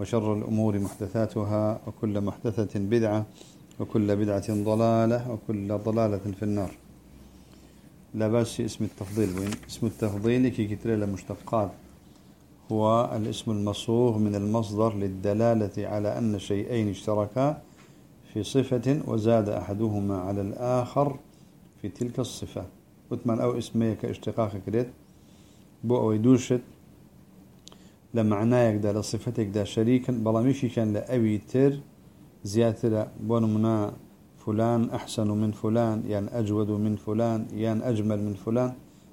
وشر الأمور محدثاتها وكل محدثة بدعة وكل بدعة ضلالة وكل ضلالة في النار. لا بأس اسم التفضيل. وين اسم التفضيل كي كتير مشتقات. هو الاسم المصوغ من المصدر للدلالة على أن شيئين اشتركا في صفة وزاد أحدهما على الآخر في تلك الصفة. وثمان أو اسمية كاشتقاق كريت بو أو يدوشت. لمعنايك دا لصفتك دا شريكا بلاميشي كان لأوي تر زيادة بونمنا فلان أحسن من فلان يعني أجود من فلان يعني أجمل من فلان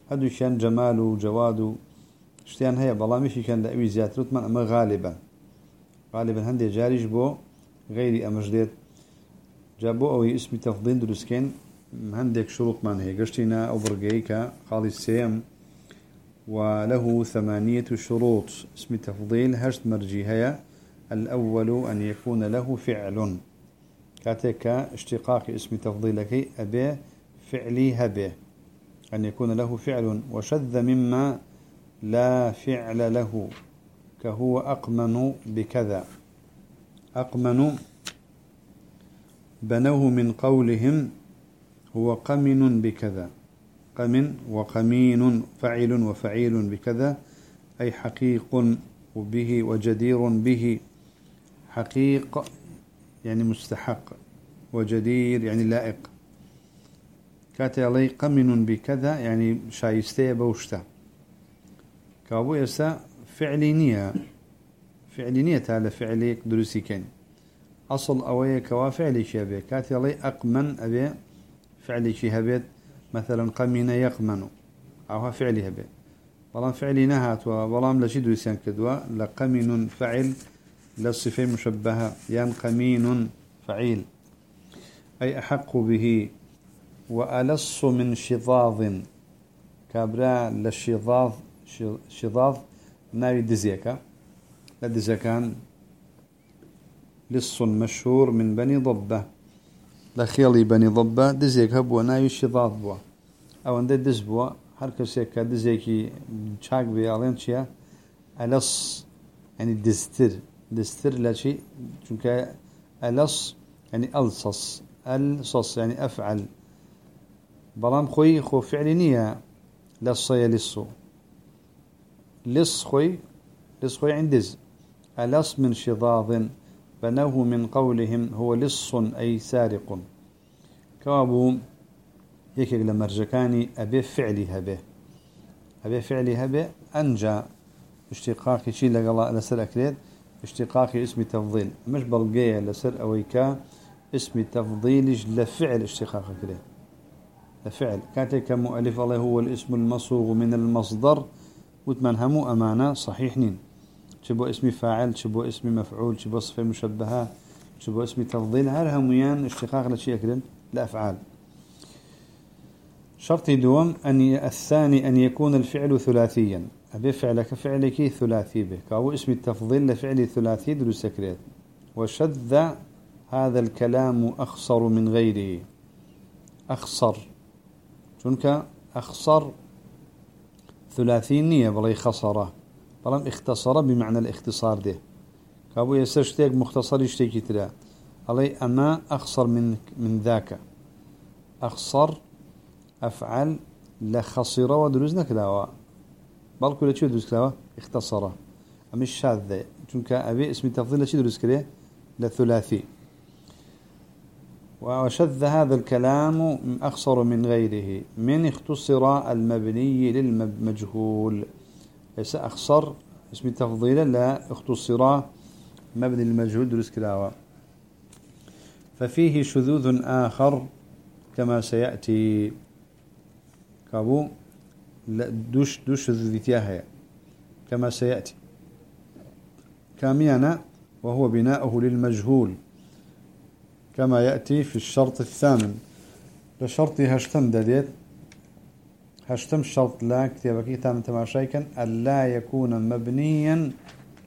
هذا كان جمال وجواد شتيان هي بلاميشي كان لأوي زيادة وثمان أما غالبا غالبا هندي جاريش بو غيري أمجديت جابو أو اسم تفضيل دروسكين هندك شروط من هي قشتنا أو برقيكا خالي السيم وله ثمانية شروط. اسم تفضيل هشت مرجي هيا الأول أن يكون له فعل. كاتك اشتقاق اسم تفضيلك. أبي فعلي هبه أن يكون له فعل. وشذ مما لا فعل له كهو أقمن بكذا. أقمن بنوه من قولهم هو قمن بكذا. قمن وقمين فعل وفعيل بكذا أي حقيق وبه وجدير به. حقيق يعني مستحق وجدير يعني لائق. كاتي علي قمن بكذا يعني شايستي بوشتا. كابو يسا فعلينية فعلينية على فعلي دروسي كان. أصل أوي كوا فعلي شابه كاتي علي أقمن أبي فعلي شهبت مثلا قمن يقمن. أو فعلي هبه. بلان فعلي نهات وبلان لشي دوسيان كدوا. لقمن فعل. للصفة مشبهة. يان قمين فعيل. أي أحق به. وألص من شظاظ. كابرا للشظاظ شظاظ. ناوي دزيكا لدزكان لص مشهور من بني ضبة. لخيلي بني ضبة دزيك هبوا ناوي شظاظ بوا أو عند دز بوا هر كسيك دزيكي شاك بيالين شيا ألص يعني دزتر دستر لشي چونك ألص يعني ألصص. ألصص يعني أفعل. بلام خوي خو فعل نية لص يلص لص خوي لص خوي عندز ألص من شظاظ بنوه من قولهم هو لص أي سارق. كابو هيك لمرجكاني أبي فعلي هبه. أبي فعلي هبه أنجا. اشتقاقي شي لقلا لسر أكريد اشتقاق اسم تفضيل. مش بلقية لسر أويكا اسم تفضيل لفعل اشتقاق كده لفعل. كاتك مؤلف الله هو الاسم المصوغ من المصدر. وتمن همو أمانة صحيح نين. شبو اسم فاعل شبو اسم مفعول شبو صفة مشبهة شبو اسم تفضيل هل هميان اشتقاق لشيء كده لأفعال شرط دوم أن الثاني أن يكون الفعل ثلاثيا. أبي فعلك فعلك ثلاثي به كأو اسم التفضيل لفعل ثلاثي دروس سكريت. وشذ هذا الكلام أخصر من غيره. أخصر. شنك؟ أخصر. ثلاثي نية بلي خسرة. بلام اختصر بمعنى الاختصار ده. كابو يسرشتيك مختصر يشتيكي تلا علي أما أخصر من من ذاك. أخصر أفعل لخصر ودروز نكلاوا بل كل شيء دروس كلاوا اختصره أما الشاذ چونك أبي اسم التفضيل شيء دروس كلاه لثلاثي. وشذ هذا الكلام أخصر من غيره. من اختصر المبني للمجهول. أخصر اسم التفضيل لا اختصر مبني المجهول دروس كلاوا ففيه شذوذ آخر كما سيأتي. كابو دوش دوش ذيتياها كما سيأتي. كاميانا وهو بناؤه للمجهول كما يأتي في الشرط الثامن. لشرط هشتم دليت هشتم الشرط لا كتابك تام تماشيكا ألا يكون مبنيا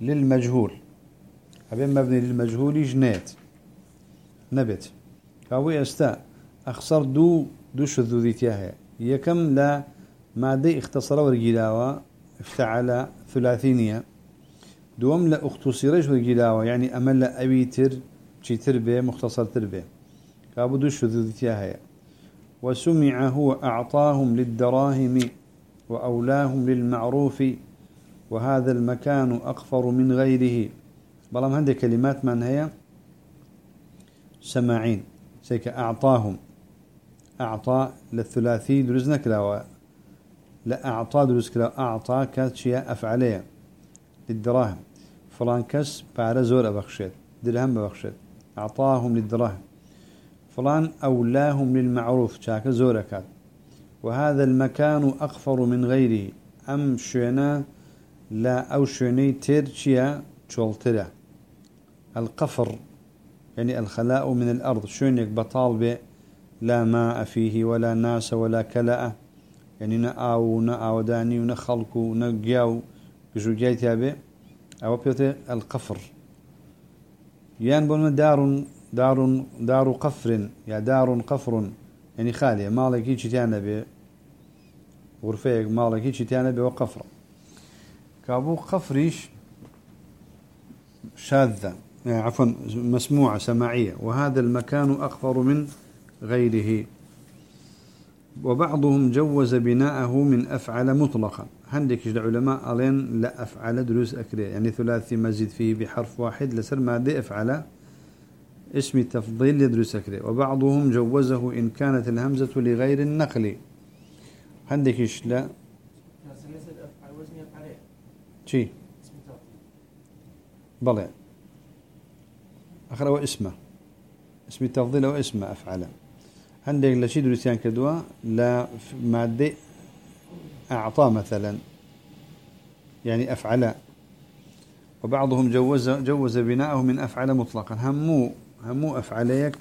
للمجهول. أبين مبني للمجهول جنيت. نبت. كاوي استاء أخسر دو دو شذوذيتيها يكم لا مادة اختصر ورقلاوة افتعل ثلاثينية. دوم لا اختصرش ورقلاوة يعني أمل لا أبيتر شي تربية مختصر تربية كابو دو شذوذيتيها وسمع هو أعطاهم للدراهم وأولاهم للمعروف وهذا المكان أقفر من غيره. بلام هندي كلمات من هي؟ سماعين. سيك أعطاهم. أعطى للثلاثي دروز نكلا لا أعطى دروز كلا أعطى كاتشيا أفعليا للدراهم. فلان كس بارزور أبخشت درهم ببخشت أعطاهم للدراهم. فلان أولاهم للمعروف شاك زوركات وهذا المكان أقفر من غيره. أم شونا لا أو شوني تيرشيا شولترا القفر يعني الخلاء من الأرض. شونك بطالبه لا ماء فيه ولا ناس ولا كلاء. يعني نآو نآو داني ونخلق ونقياو بجوجاي تابع أو بيوتي القفر. يان بون دار دار دار قفر يا دار قفر. يعني خالية مالك هيك تانا به غرفة مالك هيك تانا به وقفر. كابو قفريش شاذة يعني عفوا مسموعة سماعية. وهذا المكان أقفر من غيره. وبعضهم جوز بناءه من أفعل مطلقا. عندك العلماء ألين لا أفعل دروس أكري يعني ثلاثي مزيد فيه بحرف واحد لسر مادة أفعل اسم تفضيل يدرس أكري وبعضهم جوزه إن كانت الهمزة لغير النقل عندك إيش؟ لا. شي. بلى. أخر هو اسمه اسم التفضيل أو اسمه أفعله. عندك لشي درسيان كدوا؟ لا مادة. أعطى مثلا. يعني أفعل وبعضهم جوز جوز بناءه من أفعل مطلقا. همو. همو أفعليك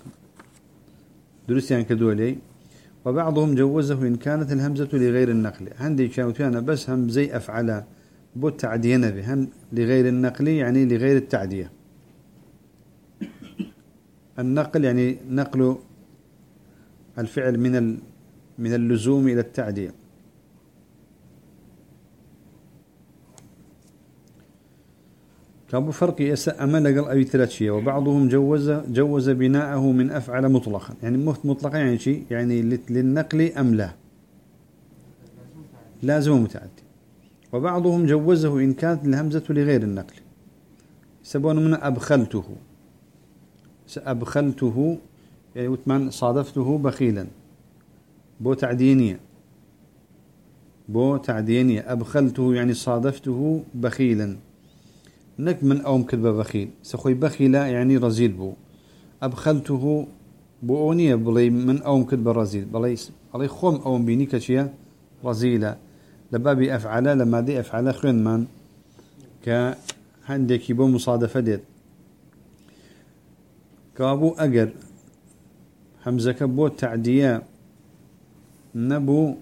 درسيان كدولي وبعضهم جوزه إن كانت الهمزة لغير النقل. عندي كانت بس هم زي أفعل بو التعدية به هم لغير النقل يعني لغير التعدية. النقل يعني نقل الفعل من من اللزوم إلى التعدية. كابو فرق يسا أمل قال أبي ثلاث وبعضهم جوز جوز بناءه من أفعل مطلقا. يعني مطلقا يعني شيء يعني للنقل أم لا؟ لازم متعدي. وبعضهم جوزه إن كانت الهمزة لغير النقل. يسبون من أبخلته. سأبخلته يعني وثمان صادفته بخيلا. بو تعدينية. بو تعدينية. أبخلته يعني صادفته بخيلا. نك من أوم كذبة بخيل. سخوي بخيلة يعني رزيل بو. أبخلته بؤونية بلي من أوم كذبة رزيل. بلي بلي خوم أوم بيني كشيا رزيلة لبابي أفعل لما دي أفعل خين من. كهندك بو مصادفة ديت. كابو أجر. همزة كبو تعدية. نبو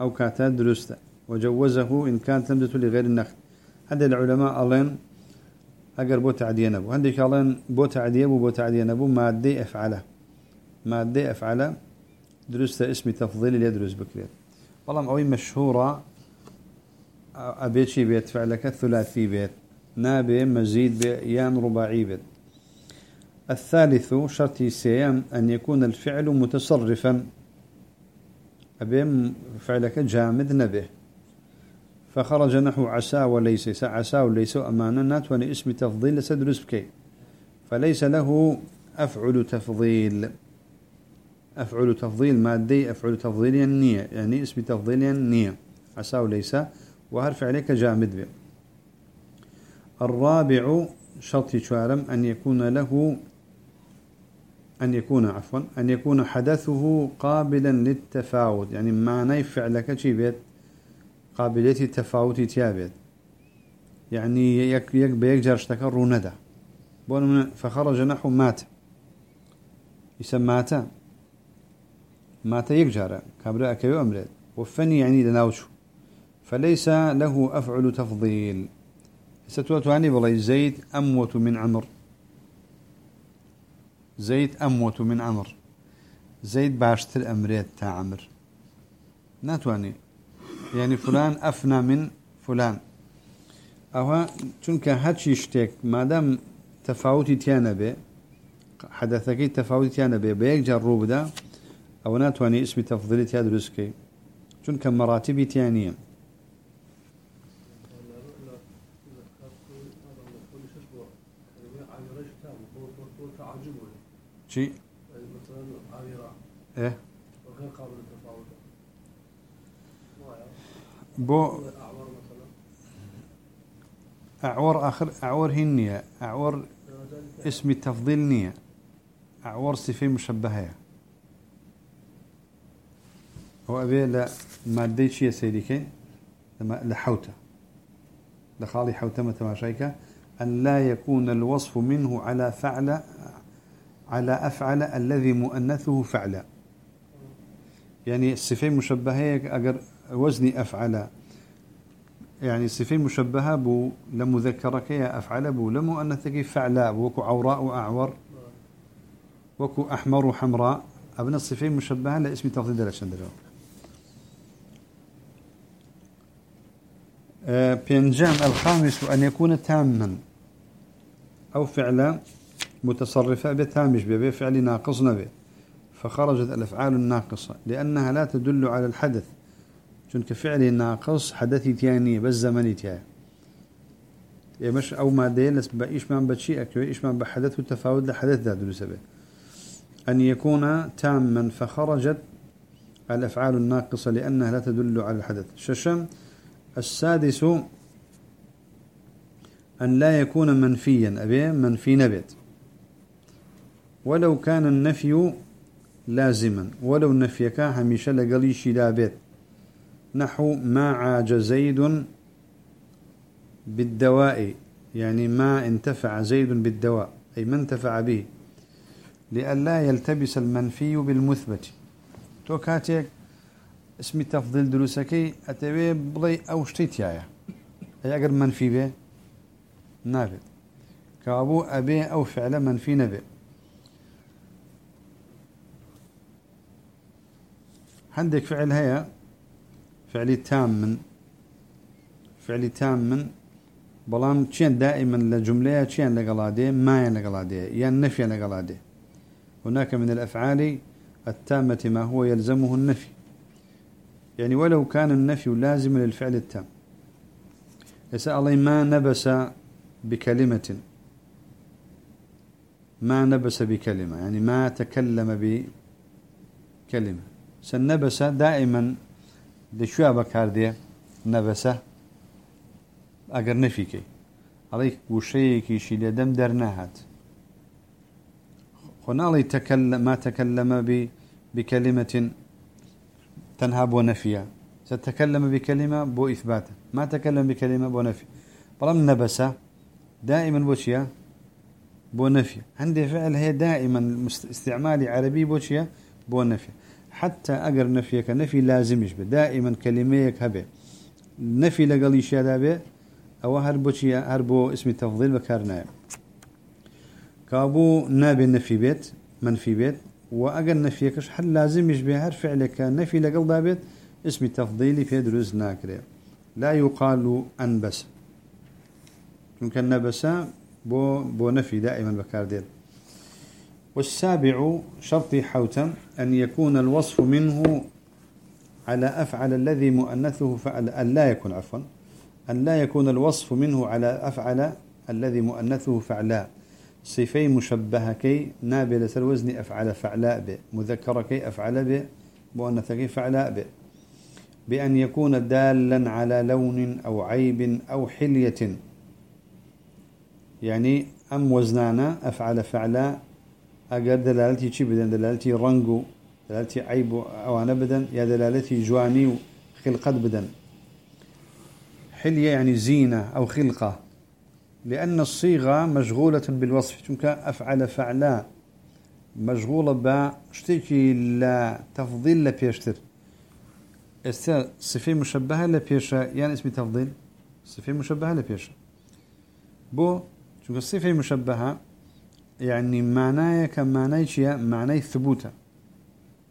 أو كاتا درسته. وجوزه إن كانت تمدة لغير النخل. هذا العلماء ألين أجر بو تعدية نبو عندك ألين بو تعدية بو بو تعدية نبو مادة أفعله مادة أفعله درسته اسم تفضيل اللي يدرس بكريت والله أوي مشهورة أبيتشي بيت فعلك ثلاثي بيت نابي مزيد بيان رباعي بيت الثالث شرط سيام أن يكون الفعل متصرفا. أبيم فعلك جامد نبه فخرج نحو عسى وليس عسى وليس أمانا ناتواني اسم تفضيل سدرس بكي فليس له أفعل تفضيل. أفعل تفضيل مادي أفعل تفضيل النية يعني اسم تفضيل النية عسى وليس وهرف عليك جامد به الرابع شرط شوارم أن يكون له أن يكون عفوا أن يكون حدثه قابلا للتفاوت يعني معنى فعلك شي بيت. قابلية التفاوت تيابيت يعني يك يك بيك جرشتك الروندا بون فخرج نحو مات. يسمى مات. يكجر كابرأ أكيو أمرد وفني يعني لناوشو فليس له أفعل تفضيل. ستوتواني والله زيد أموت من عمر. زيد أموت من عمر. زيد باشتر أمريت تا عمر. ناتواني. يعني فلان أفنى من فلان. أو چونك هاتشي شتيك مادام تفاوتي تيانا بي حدثك تفاوتي تيانا بي بيك جرو بدا أو ناتواني اسم تفضيلي تياد رزكي چونك مراتبي تيانية شيء إيه بو أعور آخر أعور هنية أعور اسم التفضيل نية أعور صفة مشبهة. هو أبي لا مادة شيء سيدك لحوتة. لخالي حوتة متماشيك أن لا يكون الوصف منه على فعل على أفعل الذي مؤنثه فعل يعني الصفة مشبهة أجر وزني أفعل. يعني صفة مشبهة بو لمذكرك يا أفعل بو. لمؤنثك فعلاء وكو عوراء وأعور. وكو أحمر وحمراء. أبنى الصفة مشبهة لاسم تفضيل دلشان دلو أه بينجام الخامس أن يكون تاما. أو فعلا متصرفة بتامش به فعل ناقص نبي. فخرجت الأفعال الناقصة. لأنها لا تدل على الحدث. چونك فعل ناقص حدثي تياني بس زمني تياني. يعني مش أو ما ديلس بإيش من بشيء أكو إيش من بحدث وتفاوت لحدث ذا دلوس به أن يكون تاما فخرجت الأفعال الناقصة لأنها لا تدل على الحدث. ششم السادس أن لا يكون منفيا أبي منفي نبت ولو كان النفي لازما ولو النفي كان هميشه لقليشي لابت نحو ما عاج زيد بالدواء يعني ما انتفع زيد بالدواء أي ما انتفع به لئلا يلتبس المنفي بالمثبت. تو كاتيك اسم تفضيل دروسكي أتوي بلي أو شتيتيايا أي أقر منفي به نابت كابو أبي أو فعل منفي نبي عندك فعل هيا فعل تام من فعل تام من بلام تشين دائما لجملة تشين لقلادي ما لقلادي يعني نفي لقلادي هناك من الأفعال التامة ما هو يلزمه النفي. يعني ولو كان النفي لازما للفعل التام. يسأل الله ما نبس بكلمة. ما نبس بكلمة يعني ما تكلم بكلمة. سنبس دائما دشوا بكارديه نبسه اگر نفيكي عليك وشيكي شي لدم درناهات خنالي تكلم ما تكلم بكلمة تنهب ونفيا ستكلم بكلمة بو إثبات ما تكلم بكلمة بو نفي طالما نبسة دائما بوشيا بو نفي عندي فعل هي دائما استعمالي عربي بوشيا بو نفي حتى أجر نفيك نفي لازمش به دائما كلميك هبه نفي لقلي شيء به أو هربوشي هربو اسم تفضيل بكارنا كابو نابي نفي بيت منفي بيت وأجر نفيكش حل لازمش به هر فعلك نفي لقل دابت اسم تفضيلي في دروز ناكره لا يقال أنبس. يمكن نبس بو بو نفي دائما بكاردين والسابع شرط حوتا أن يكون الوصف منه على أفعل الذي مؤنثه فعل أن لا يكون عفوا أن لا يكون الوصف منه على أفعل الذي مؤنثه فعلاء صفي مشبهكي نابلة الوزن أفعل فعلاء به مذكركي أفعل به مؤنثكي فعلاء به بأن يكون دالا على لون أو عيب أو حلية. يعني أم وزنانا أفعل فعلاء اگر دلالتي چی بدن؟ دلالتي رنگو دلالتي عيب أو أنا بدن؟ يا دلالتي جواني وخلقت بدن. حلية يعني زينة أو خلقة. لأن الصيغة مشغولة بالوصف. تنك أفعل فعلا. مشغولة بشتكي لا تفضيل لا بيشتر. إستا صفة مشبهة لا بيشا يعني اسم تفضيل. صفة مشبهة لا بيشا بو شو الصفة مشبهة. يعني معناه كمعناه شيء معناه ثبوته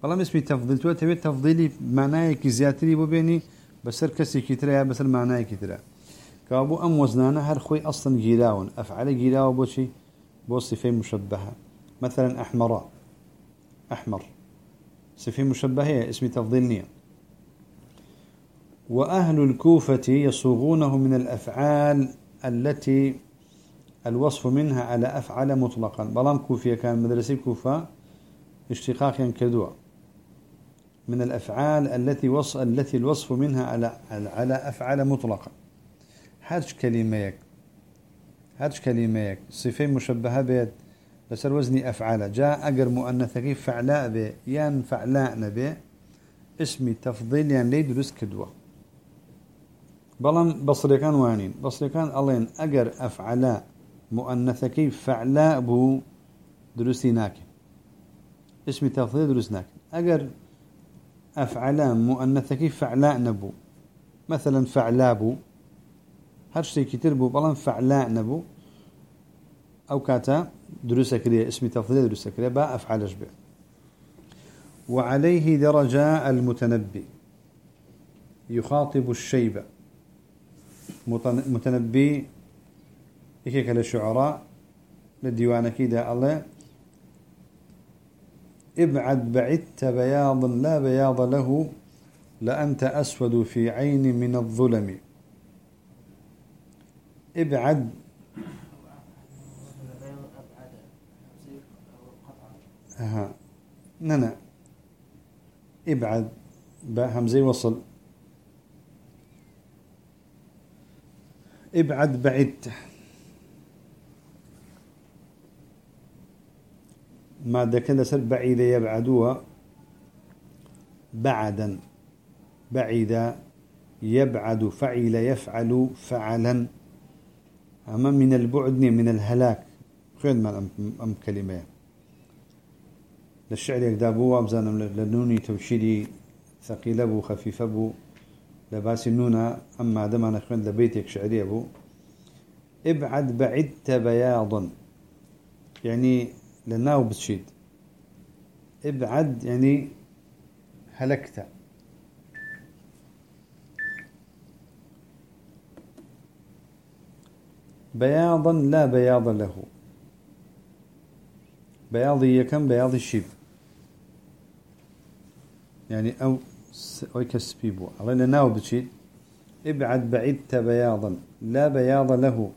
والله اسمي تفضيل. تو تبي تفضيلي معناه كي زياتري بو بيني؟ بسر كسي كترا بسر معناه كترا كابو ام وزنانا هر خوي أصلا جيراون افعل جيراو بوشي بو صفة مشبهة. مثلا احمر احمر. صفة مشبهة اسمي تفضيل نية. وأهل الكوفة يصوغونه من الأفعال التي الوصف منها على أفعل مطلقا. بلام كوفية كان مدرسه كوفة اشتقاقا كدوا من الأفعال التي وص التي الوصف منها على على أفعال مطلقة هرج كلميك هرج كلميك صفة مشبهة بيد لسر وزني أفعال جاء أجر مؤنثك فعلاء به. يان فعلاء نبي اسمي تفضيل يعني لي درس كدوة. بلان بصري كان وانين. بصري كان الله أجر أفعلاء مؤنثك فعلاء بو درسي ناكي اسمي تفضيل درس ناكي أجر أفعلان مؤنثك فعلاء نبو. مثلا فعلابو هر شيء كتير بو بلان فعلاء نبو. أو كاتا دروس كريه اسم تفضيل دروس كريه با أفعل به وعليه درجة المتنبي. يخاطب الشيبة. متنبي إيكيك للشعراء للديوان كده الله ابعد بعدت بياض لا بياض له لأنت أسود في عين من الظلم. ابعد. ها ننا ابعد. همزي وصل. ابعد بعدت. ما كان سر بعيد يبعدوها بعدا. بعيدا يبعد فعل يفعل فعلا. أما من البعد من الهلاك. خير ما أم كلمة. للشعر يكدابوا أبزان لنوني توشيدي ثقيل أبو خفيف أبو لباس النونة. أما دم أنا خير لبيتك شعري أبو ابعد بعدت بياضا. يعني لناو بتشيد. ابعد يعني هلكت بياضا لا بياض له. بياضي يكن بياض الشيب يعني أو ويك السبيبو الله لناو بتشيد. ابعد بعدت بياضا. لا بياض له.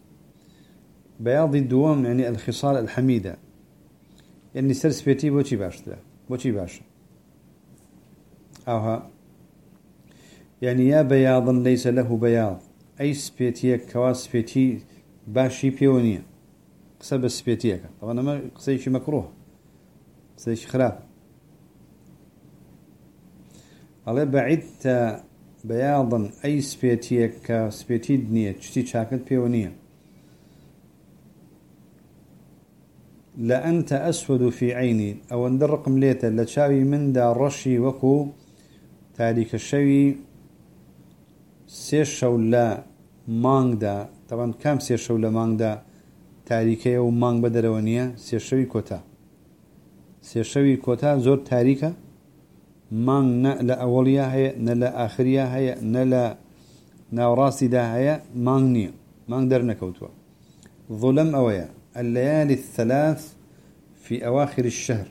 بياض الدوام يعني الخصال الحميدة. يعني سر سبيتي بوشي باشترا بوشي باش أوها يعني يا بياضا ليس له بياض أي سبيتي كوا سبيتي باشي بيونية قصة سبيتيك طبعا ما قصيش مكروه قصيش خراب الله بعدت بياضا أي سبيتي كسبيتي دنيا تشتي شاكت بيونية لە ئەتە ئەسود و فیعینی ئەوەندە ڕقم لێتە لە چاوی مندا ڕەشی وەکو تاریکە شەوی سێ شەو لە مانگدا. تەوان کام سێ شەو لە مانگدا تاریکەیە و مانگ بە دەرەوە نییە؟ سێشەوی کۆتا. سێشەوی کۆتا زۆر تاریکە. مانگ نە لە ئەوەڵیا هەیە نە لە ئاخریا هەیە نە لە ناوڕاستیدا هەیە مانگ نییە. مانگ دەرنەکەوتووە. ظڵم ئەوەیە. الليالي الثلاث في أواخر الشهر.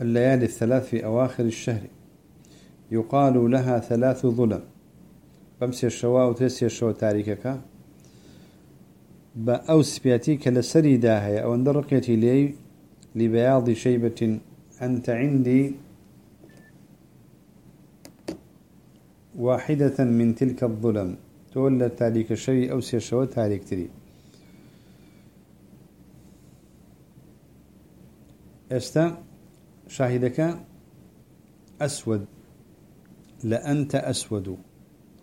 الليالي الثلاث في أواخر الشهر. يقال لها ثلاث ظلم بمسي الشواء وتسي الشواء تاريكك. بأوس بياتيك لسري داهية أو اندرقيتي لي لبياض شيبة. أنت عندي واحدة من تلك الظلم. تولى تاريك الشيء أو سيشوى تاريك تري استا شاهدك؟ أسود. لأنت أسود.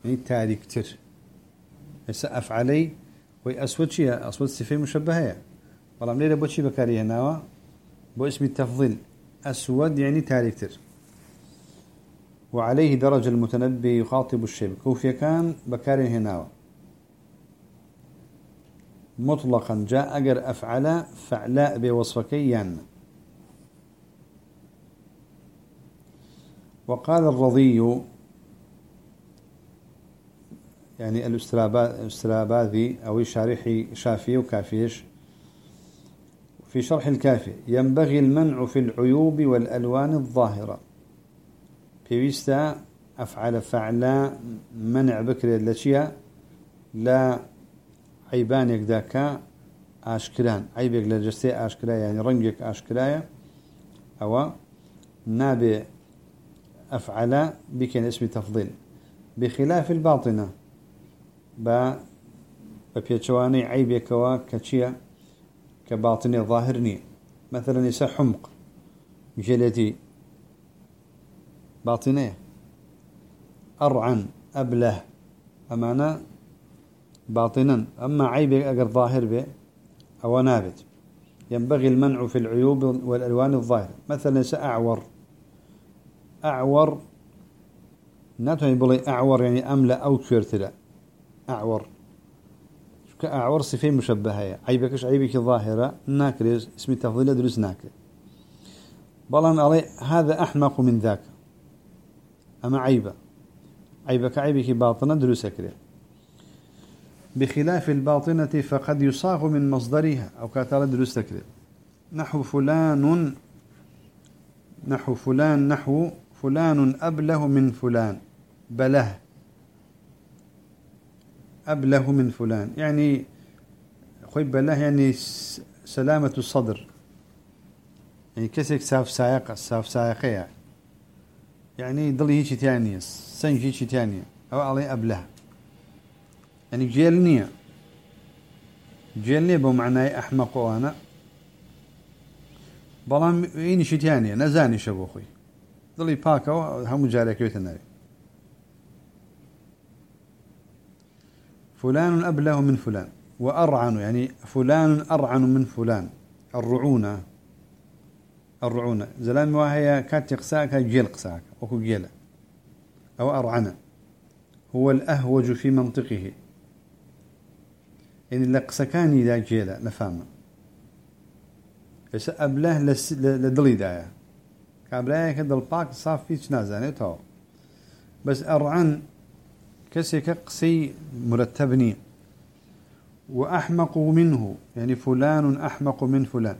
يعني تاريكتر هسا أفعلي. وي أسود شيء؟ أسود صفة مشبهة. والله ليلة بوشي بكاري هنا بو اسم التفضيل. أسود يعني تاريكتر وعليه درجة المتنبي يخاطب الشيب كوفيا كان بكاري هنا مطلقا جاء أجر أفعل فعلاء بوصفكيا. وقال الرضي يعني الأستراباذي أو شارحي شافي وكافيش. في شرح الكافي ينبغي المنع في العيوب والألوان الظاهرة. بيويستا أفعل فعلا منع بكر لشيا لا عيبانك ذاك آشكران. عيبك لجستي آشكرا يعني رنجك آشكرايا. أو نابي أفعل بكن اسم تفضيل. بخلاف الباطنة. با ببيتشواني عيبكوا كتشيا كباطنة ظاهرني. مثلا يسا حمق. جلتي باطنية أرعن أبله. أمانة؟ باطنا. أما عيب أجر ظاهر به أو نابت. ينبغي المنع في العيوب والألوان الظاهرة مثلا سأعور. أعور ناتوني بلي أعور يعني أملأ أو كيرتلأ. أعور. كأعور صفة مشبهة. عيبكش عيبك ظاهرة ناكرز اسم التفضيل درس ناكر بلان علي هذا أحمق من ذاك. أما عيبة. عيبك عيبك باطنة دروس أكره بخلاف الباطنة فقد يصاغ من مصدرها. أو كاتال دروس أكره نحو فلان نحو فلان نحو فلان أبله من فلان. بله. أبله من فلان. يعني خوي بله يعني سلامة الصدر. يعني كسك ساف سايق ساف سايقة يعني يعني ضل هيك ثانية سن هيك ثانية أو علي أبله يعني جيلني جيلني بمعنى أحمق وأنا. بلام إني شي ثانية نزاني شبو خوي ضلي باكا هم جارك يتناري فلان أبله من فلان وأرعن يعني فلان أرعن من فلان. الرعونة. الرعونة. زلان وهي كات قساك جيل قساك وكو جيلة أو أرعنة هو الأهوج في منطقه. يعني لقسكاني ذا جيلة لفهمه بس أبله لدلي دايا. كابلايا كده الباك صاف فيش نازاني تو. بس أرعن كسك قسي مرتبني وأحمق منه. يعني فلان أحمق من فلان.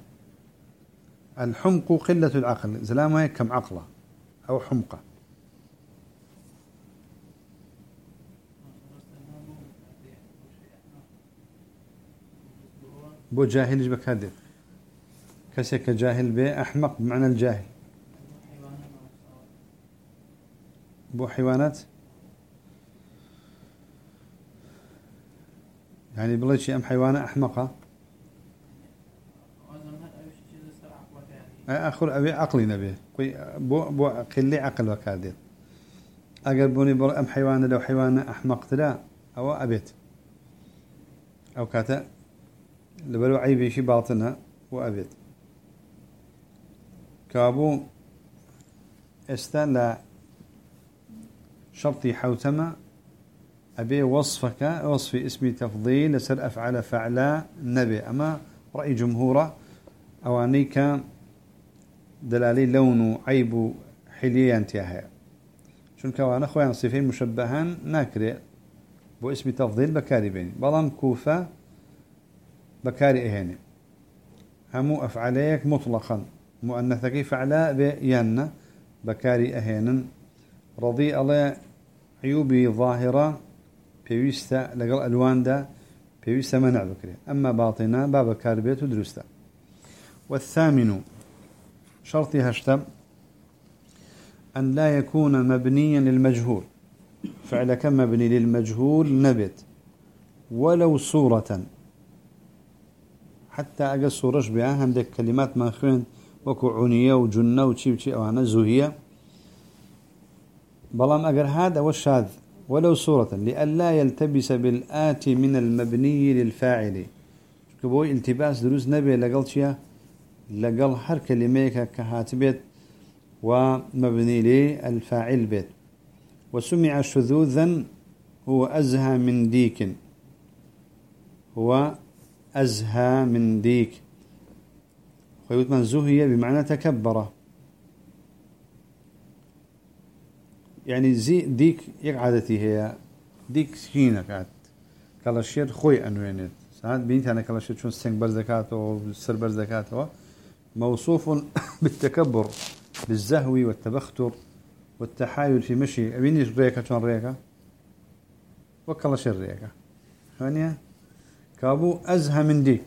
الحمق قلة العقل زلامة كم عقلة أو حمقة. بو جاهل يجبك هذا كسك جاهل به أحمق بمعنى الجاهل. بو حيوانات؟ يعني بلشي أم حيوانة أحمقة؟ أخر أبي عقلي نبي. بو بو قلي عقل وكادر أقربوني بر أم حيوان لو حيوان أحمق تلا أو أبيت. أو كاتا لبلو عيبي شي باطنها وأبيت كابو استلا شرطي حوتمة أبي وصفك وصف اسم تفضيل لسر أفعل فعلا نبي. أما رأي جمهورة أوانيك دلالي لون عيب حلية انتهاء. شون كوانا خوان صفين مشبهان ناكري. بو اسم تفضيل بكاري بيني. بلان كوفة بكاري إهاني. همو أفعاليك مطلقا. مؤنثك فعلاء بيانا بكاري اهانا رضي الله عيوبي ظاهرة بيويستا لقل ألوان دا بيويستا منع بكري أما باطنا باب كاربيت ودرستا. والثامن شرطي هشتم أن لا يكون مبنيا للمجهول. فعل كم مبني للمجهول؟ نبت. ولو صورة. حتى أقل صورة بها عندك كلمات ماخرين وكو عنية وجنة وشي وشي أو أنا زهية. بلام أقر هذا والشاذ. ولو صورة. لئلا يلتبس بالآتي من المبني للفاعل. كبوي التباس دروز نبي لقل شيا لقل حر كلمة كهاتبت ومبني للفاعل بيت. وسمع شذوذا هو أزهى من ديك. هو أزهى من ديك. ويتمن زهية بمعنى تكبر يعني زي ديك يقعدتي هي ديك سكينة كانت كالشير خوي أنوينت ساعات بنت أنا كالشير شون سنگ برزكاته وسر برزكاته موصوف بالتكبر بالزهو والتبختر والتحايل في مشي. أبيني ريكا؟ شون ريكا؟ وكالشير ريكا. هانيا كابو أزهى من ديك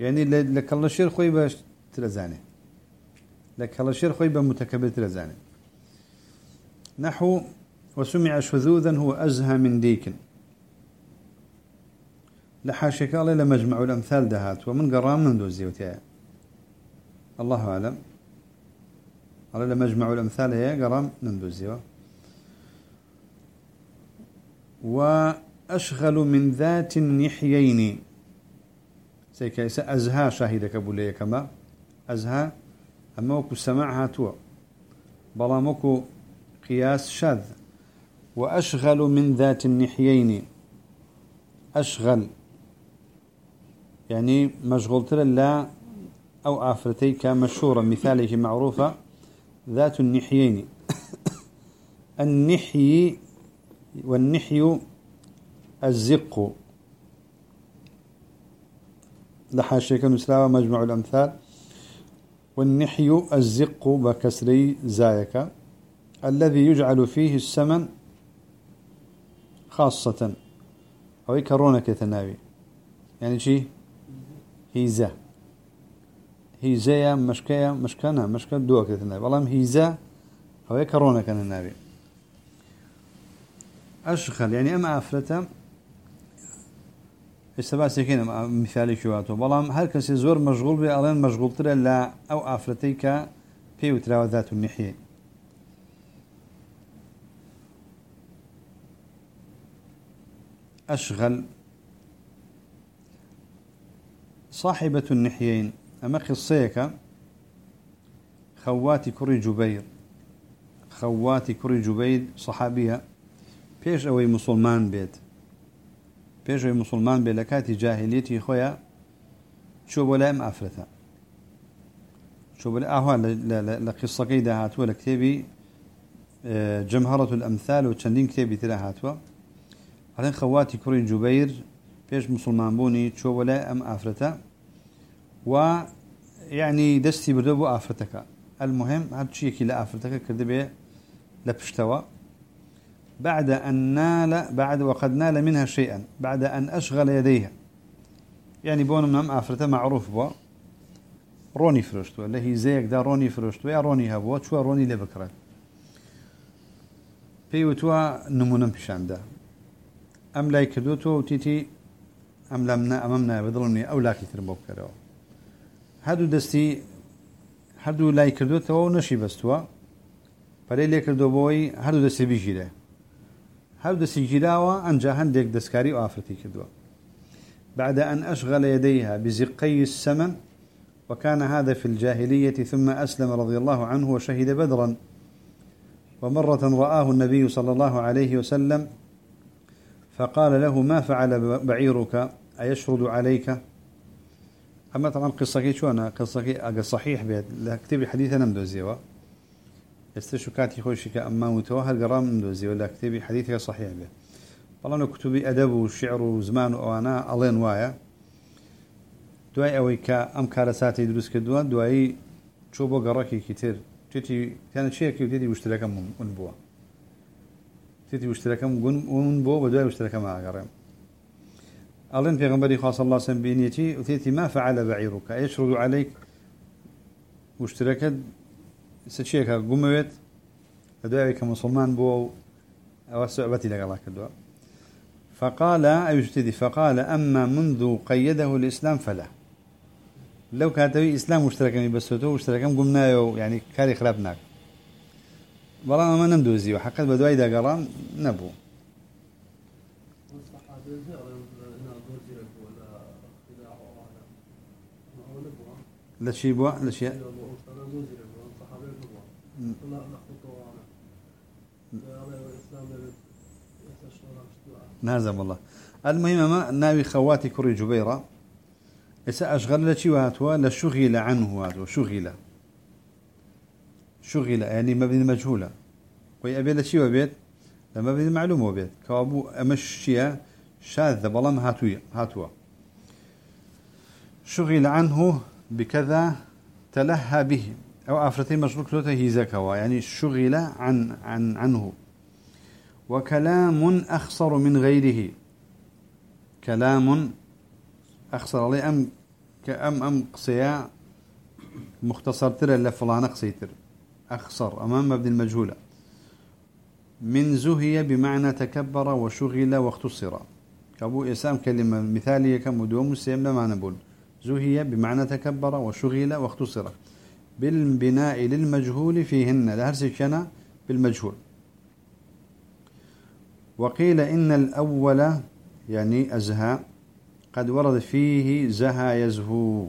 يعني لك الله شير خوي باش تلزاني. الله شير خوي بمتكبر تلزاني. نحو وسمع شذوذا هو أزهى من ديك. لحاشك الله لمجمع الأمثال دهات. ومن قرام من دوزي وتيا الله أعلم. الله لمجمع الأمثال هي قرام دوزي وأشغل من ذات النحيين. سيكا أزهى شاهدك أبو لي كما. أزهى أما وكو سمعها تو بلامكو قياس شاذ. وأشغل من ذات النحيين. أشغل. يعني مشغول ترى لا أو آفرتيك مشهورة مثالك معروفة ذات النحيين. النحي والنحي الزق. لحاشيك نسلاوة مجمع الأمثال. والنحي الزق بكسري زايك الذي يجعل فيه السمن خاصة. أو يكرونة كتناوي يعني شي؟ هيزا مشكايا مشكانا مشكا دوا كتناوي والله هيزا أو يكرونة كتناوي أشغل يعني أما أفلتا استباسي كنا مثالي شواتو بلام هل كسي زور مشغول بي ألين مشغول ترى لا أو أفلتيك في وتراوى ذات النحية أشغل صاحبة النحيين أما خصيك خواتي كري جبير. خواتي كري جبير صحابية. بيش أوي مسلمان بيت. بيش أوي مسلمان بيت. لكاتي جاهليتي خويا. شو بلا أم أفرتا شو بلا أهوى لقصة كيدا هاتوا لكتابي آه، جمهرة الأمثال وتشندين كتابي تلا هاتوا. على خواتي كوري جبير. بيش مسلمان بوني. تشو ولا أم آفرتا و يعني دستي بردو آفرتك المهم هاد شيء لا آفرتك كذبه لبشتوا بعد أن نال بعد وقد نال منها شيئا. بعد أن أشغل يديها. يعني بون من أم آفرتا معروف بوا. روني فرشتو اللي هي زيك دا روني فرشتو يا روني هبوا شو روني لبكرة بيوتوا نمونم بشانده ئەم لای کردوتەوە و تیتی ئەم لەمنا ئەمەم نایە بەدڵنی ئەو لاکی تر بۆ بکەرەوە. هەردوو دەستی هەردوو لای کردوتەوە و نەشی بەستووە. پەرەی لێ کردو بۆی هەردوو دەستی بیژیرە. هەر دەستی گیراوە ئەنجا هەندێک دەستکاری و ئافرەتی کردووە. بعد أن أشغل يديها بزقي السمن وكان هذا في الجاهلية ثم أسلم رضي الله عنه وشهد بدرا. ومرة رآه النبي صلى الله عليه وسلم فقال له ما فعل بعيرك؟ أيشرد عليك؟ ئەمە تەمان قسەکەی چۆنە؟ کەسەکەی ئەگە سەحیح بێت. لە کتێبی حەدیتە نەمدۆزیەوە. ئێستا شکاتی خۆشی کە ئەمما وتەوە هەرگەڕام دۆزیەوە لە کتێبی حەدیتەکە سەحیح بێت. بەڵام لە کتوبی ئەدەب و شعر و زمان و ئەوانە ئەڵێن وایە دوای ئەوەی کە ئەم کارە ساتی دروست کردووە دوایی چۆ بۆ گەڕەکێکی تر توێتی یانە چیەکی دێتی وشتەکەم ون بووە. تێتی وشتەکەم گون بۆ بە دوای وشتەکەم ئاگەڕێم. ألين في غنبري خاص الله سن وتيتي ما فعل بعيرك يشرد عليك واشتركت ستشيكا قموت بدوي كمسلمان بو أو سعبتي لك الله كدوا فقال أي فقال أما منذ قيده الإسلام فلا لو كاتبي إسلام مشتركا بس واشتركا قمنا يعني كاري خلابناك بەڵام ئەمە نەمدۆزیوە حقت بە دوای داگەڕان نەبوو لا شيء بوا لا شيء. نازم والله المهم ما ناوي خواتي كري جبيرة. إسا أشغل لشي واتوا لشغل عنه واتوا شغل. شغل يعني مبني مجهولة. وي أبي لشي وبيت لما مبني معلوم وبيت كوابو أمشيها شاذ بلام هاتوية هاتوا. شغل عنه بكذا تلهى به. أو أفرتي مشروك لوته هيزكوا يعني شغل عن عن عنه. وكلام أخصر من غيره. كلام أخصر عليه أم كأم أم قصيا مختصر ترى لفلان قصيتر أخصر أمام مبني المجهولة. من زهي بمعنى تكبر وشغل واختصر. كابو إسام كلمة مثالية كمدوم السيم لما نقول زهي بمعنى تكبر وشغل واختصر. بالبناء للمجهول فيهن. لهرس كان بالمجهول. وقيل إن الأول يعني أزهى قد ورد فيه زها يزهو.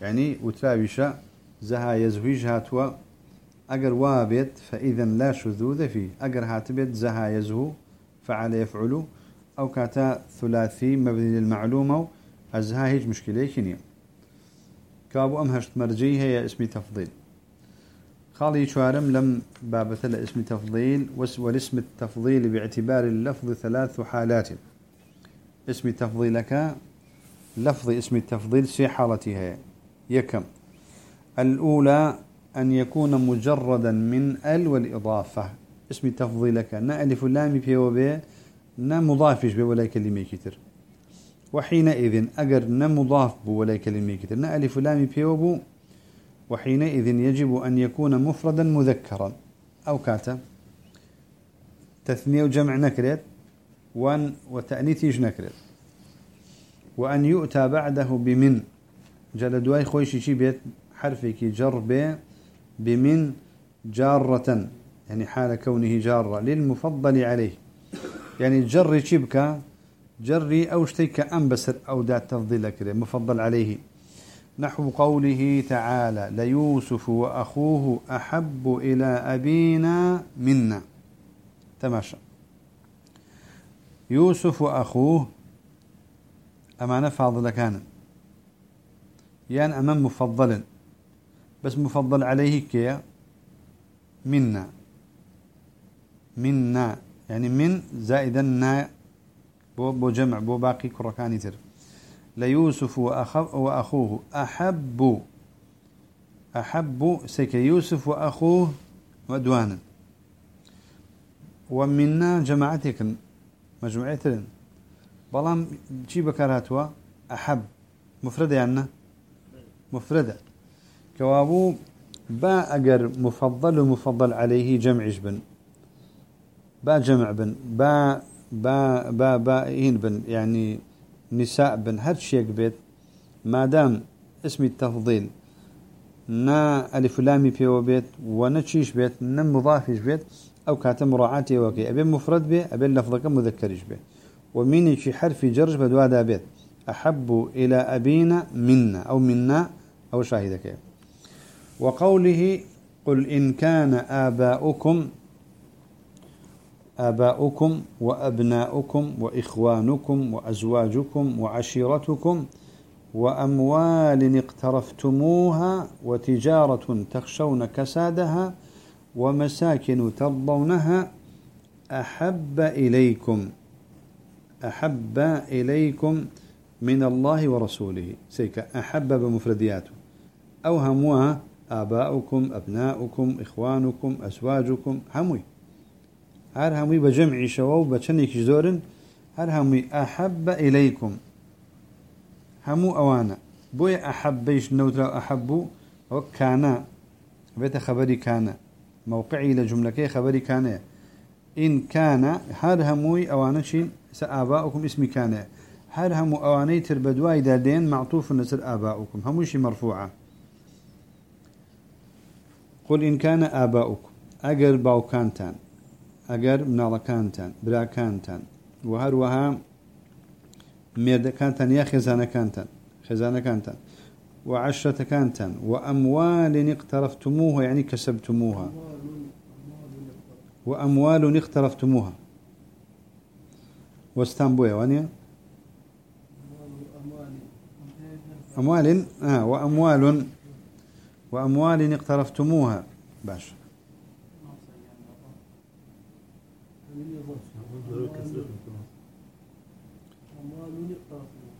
يعني وترابشة زها يزهو جهاتوا أجر وابت فإذا لا شذوذ فيه. أجر هاتبت زها يزهو فعل يفعل أو كاتا ثلاثي مبني للمعلومة أزها هيج مشكلة كنيا كابو أمهشت مرجي هي اسم تفضيل خالي شوارم لم بابة اسم تفضيل والاسم التفضيل باعتبار اللفظ ثلاث حالات. اسم تفضيلك لفظ اسم التفضيل في حالتها يكم الأولى أن يكون مجردا من ال والإضافة. اسم تفضيلك نا ألف لام في وبي نا مضافش بي كلمة كتر وحينئذ أجر نا مضاف بو ولا كلمة نا ألف لام في وبو وحينئذ يجب أن يكون مفردا مذكرا. أو كاتا. تثنية وجمع نكرت وان وتأنيث نكرت وأن يؤتى بعده بمن. جلدواي خويش شي بيت حرفك جر به بمن جارة. يعني حال كونه جارة. للمفضل عليه. يعني جر شبك جري أو شتيك أنبسر أو دات تفضيل كده. مفضل عليه. نحو قوله تعالى ليوسف وأخوه أحب إلى أبينا منا. تماشى. يوسف وأخوه أمانة فاضلة كان. يعني أمام مفضل. بس مفضل عليه كيا منا. منا. يعني من زائدا نا بو جمع بو باقي كركاني تر ليوسف وأخوه أحب أحب سيك يوسف وأخوه ودوانا. ومنا جماعتك مجموعتين بلام جي بكراتوا أحب. مفردة يعني مفردة. كوابو با أجر مفضل ومفضل عليه جمع بن با جمع بن. با با با با بن يعني نساء بن هر شيء بيت ما دام اسم التفضيل نا ألف لامي بيو بيت ونتشيش بيت نا مضافش بيت أو كاتم مراعاتي وكي. أبي مفرد به أبي لفظك مذكرش به ومين شي حرف جرج بدوادا بيت. أحب إلى أبينا منا أو منا أو شاهدك. وقوله قل إن كان آباؤكم آباؤكم وأبناؤكم وإخوانكم وأزواجكم وعشيرتكم وأموال اقترفتموها وتجارة تخشون كسادها ومساكن ترضونها أحب إليكم أحب إليكم من الله ورسوله. سيك أحب بمفردياته. أو هموها آباؤكم أبناؤكم إخوانكم أزواجكم هموي. هر هموي بجمع شواو بچنك زورن هر هموي أحب إليكم. همو أوانا بوي أحبيش نوترا أحبو وكان بيت خبري كان موقعي لجملة خبري كان إن كان هر هموي أوانا شين سآباؤكم اسمي كان هر همو أواني تربدواي دادين معطوف نسر آباؤكم هموشي مرفوعة قل إن كان آباؤكم أجر باوكانتان أجر منالكانتان براكانتان وهروها ميرد كانتن يا خزانة كانتن خزانة كانتن وعشرة كانتن وأموال اقترفتموها. يعني كسبتموها وأموال اقترفتموها واستنبويا وانيا أموال آه وأموال وأموال اقترفتموها. باش.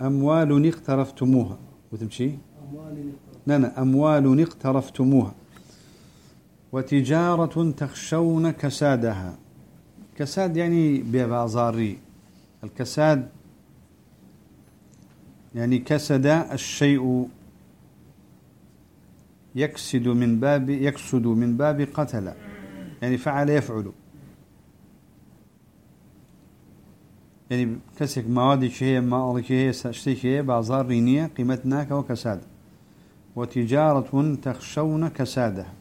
أموال اقترفتموها. وتمشي؟ لا لا أموال اقترفتموها. وتجارة تخشون كسادها. كساد يعني ببازاري. الكساد يعني كسد الشيء يكسد من باب يكسد من باب قتل. يعني فعل يفعل. يعني كسك مواد شيء ما شيء شيء شيء بازار رينية قيمتناك وكساد وتجارة تخشون كسادها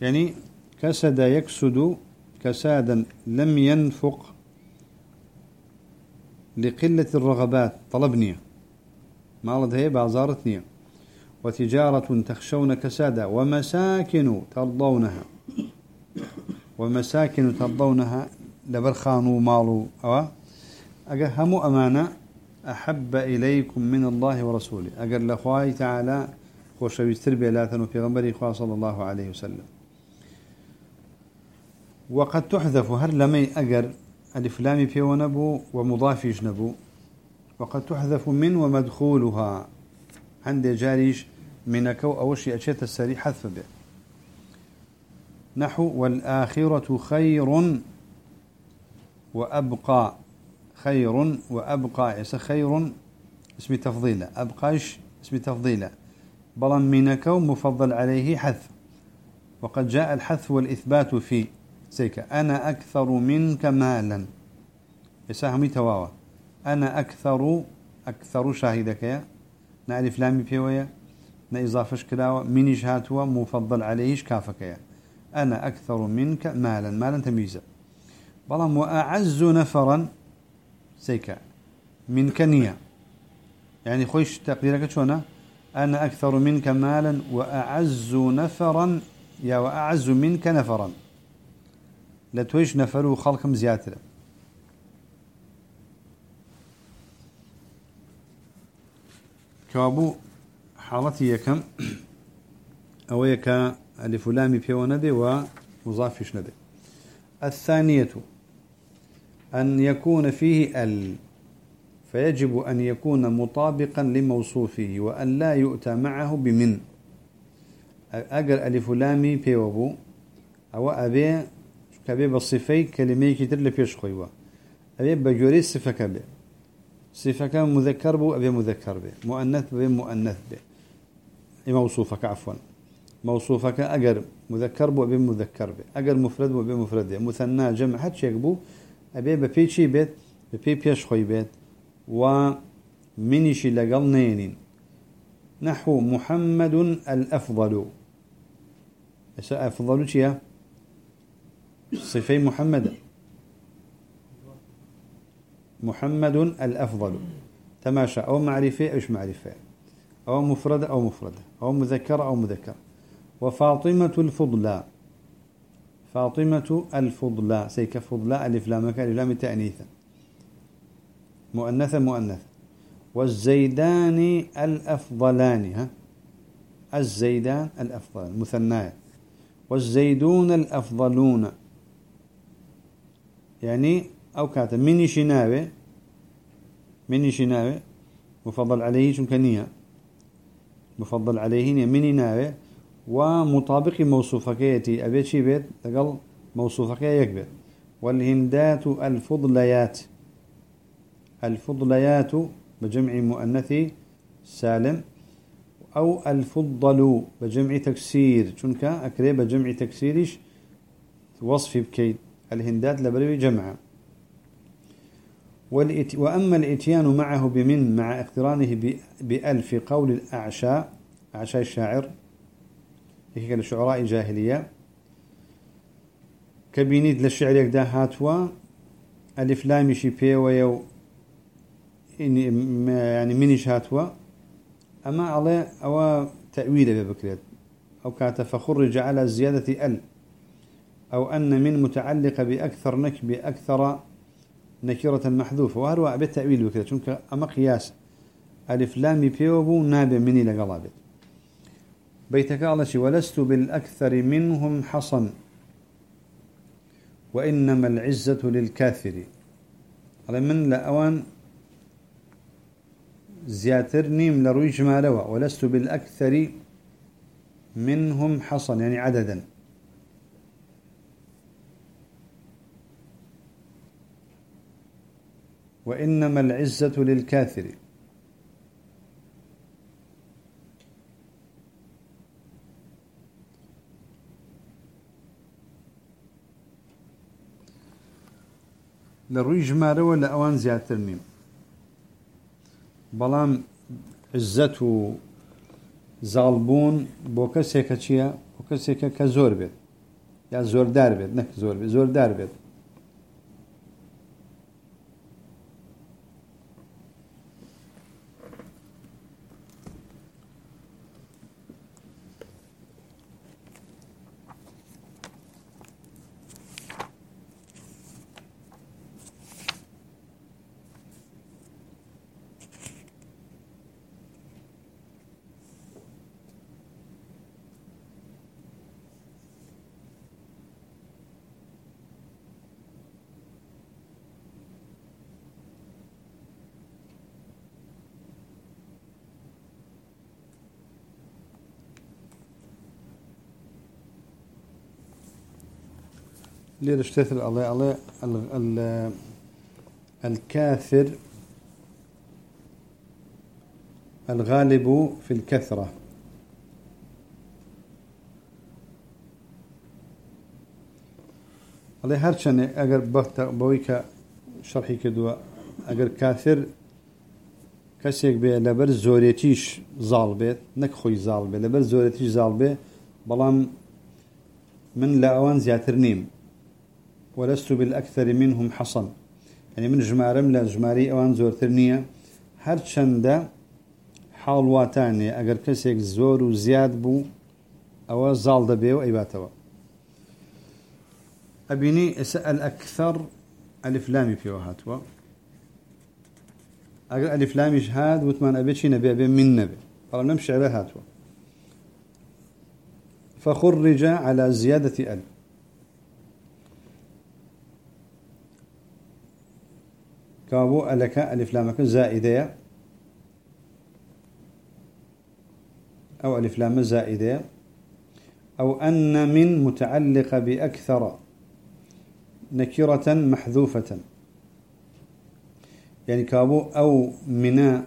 يعني كسد يكسد كسادا لم ينفق لقلة الرغبات طلبني مالد هي بازارتني وتجارة تخشون كسادا ومساكن ترضونها ومساكن ترضونها لبرخانو مالو أو أجا همو أمانة أحب إليكم من الله ورسوله. أجر لخواي تعالى خوشويستر بيلاتن في غنبري صلى الله عليه وسلم. وقد تحذف هر لمي أجر الإفلام في ونبو ومضاف يجنبو وقد تحذف من ومدخولها عند جاريش منك أو شيء أشياء السري حذف به. نحو والآخرة خير وأبقى. خير وأبقى إيش خير؟ اسم تفضيلة أبقاش اسم تفضيلة بلن منك مفضل عليه حذف وقد جاء الحذف والإثبات في سيك أنا أكثر منك مالا. يساهمي تواوا أنا أكثر أكثر شاهدك يا. نعرف لامي بيويا نإضافش كلاوة. من هاتوا؟ مفضل عليهش كافك يا. أنا أكثر منك مالا. مالا تميزا بلام وأعز نفرا. سيكا. من كنية. يعني خوش تقديرك شونا أنا؟ أكثر منك مالا وأعز نفرا يا وأعز منك نفرا. لتويش نفر خلق زيادة. كابو حالتي يكم. أو يكا ألف لامي بيو ندي ومضافش ندي الثانية. أن يكون فيه ال. فيجب أن يكون مطابقا لموصوفه وأن لا يؤتى معه بمن. أجر ألف لامي بيوبو أو أبي كبي بصفي كلمة كتير لفيش خويوا أبي بجوري صفة كبي. صفة كان مذكر بو أبي مذكر به مؤنث به مؤنث به موصوفك عفوا. موصوفك أجر مذكر بو أبي مذكر به أجر مفرد بو أبي مفرد به مثنى جمع حد شيء بو. أبي ببي شي بيت ببي بيش خوي بيت ومنشي لقل نينين نحو محمد الأفضل أفضل شيء صفي محمد محمد الأفضل تماشى أو معرفة أو معرفة أو مفرد أو مفرد أو مذكر أو مذكر وفاطمة الفضلى فاطمة الفضلى سيك فضلى ألف لام كان لام تأنيثا. مؤنثا مؤنث والزيدان الأفضلان ها؟ الزيدان الأفضل مثنايا والزيدون الأفضلون يعني أو كاتب مني شناوي مني شناوي مفضل عليه شو كنية مفضل عليه مني ناوي ومطابق موصوفكيتي. أبيت شي بيت؟ تقل موصوفكي يكبر. والهندات الفضليات. الفضليات بجمع مؤنث سالم أو الفضل بجمع تكسير. شنك أكري بجمع تكسيرش وصف بكيد الهندات لبروي جمعا. وأما الإتيان معه بمن مع اقترانه بألف قول الأعشاء. أعشاء الشاعر. هيك الشعراء جاهلية. كبينيد للشعر يكدا هاتوا. ألف لامشي بي ويو يعني منيش هاتوا. أما على أو تأويل ببكريت أو كات فخرج على زيادة ال. أو أن من متعلقة بأكثر نك بأكثر نكرة محذوفة. وهروا بالتأويل بكريت شنك أما قياس. ألف لام بيوبو نابع مني لقلابت. بيتك الله ولست بالأكثر منهم حصن. وإنما العزة للكافر. على من لأوان زياتر نيم لروي جمالوا ولست بالأكثر منهم حصن يعني عددا. وإنما العزة لە ڕووی ژمارەوە لە ئەوان زیاتر نیم. بەڵام عزت و زاڵبوون بۆ کەسێکە چییە؟ بۆ کەسێکە کە زۆر بێت. یا زۆردار بێت نەک زۆر بێت زۆردار بێت. ليه اشتثل الله الله الكاثر الغالب في الكثرة. الله هرشان اگر بخت بويك شرحي كدوا اگر كاثر كسيك بي لبر زوريتيش زال بيت نك خوي زال بي لبر زوريتيش زال بي بلان من لا اوان زياتر نيم ولست بالأكثر منهم حصن. يعني من جمارم لا جماري أوان زور ترنية. هر حال واتاني اگر كسيك زور وزياد بو أو زال دبي وايباتوا ابيني اسال أكثر ألف لامي في وهاتوا اگر ألف لامي جهاد وثمان ابي شي نبي ابي من نبي قال نمشي على هاتوا فخرج على زيادة ألف. كابو ألك ألف لامك زائدة. أو ألف لام زائدة. أو أن من متعلقة بأكثر نكرة محذوفة. يعني كابو أو من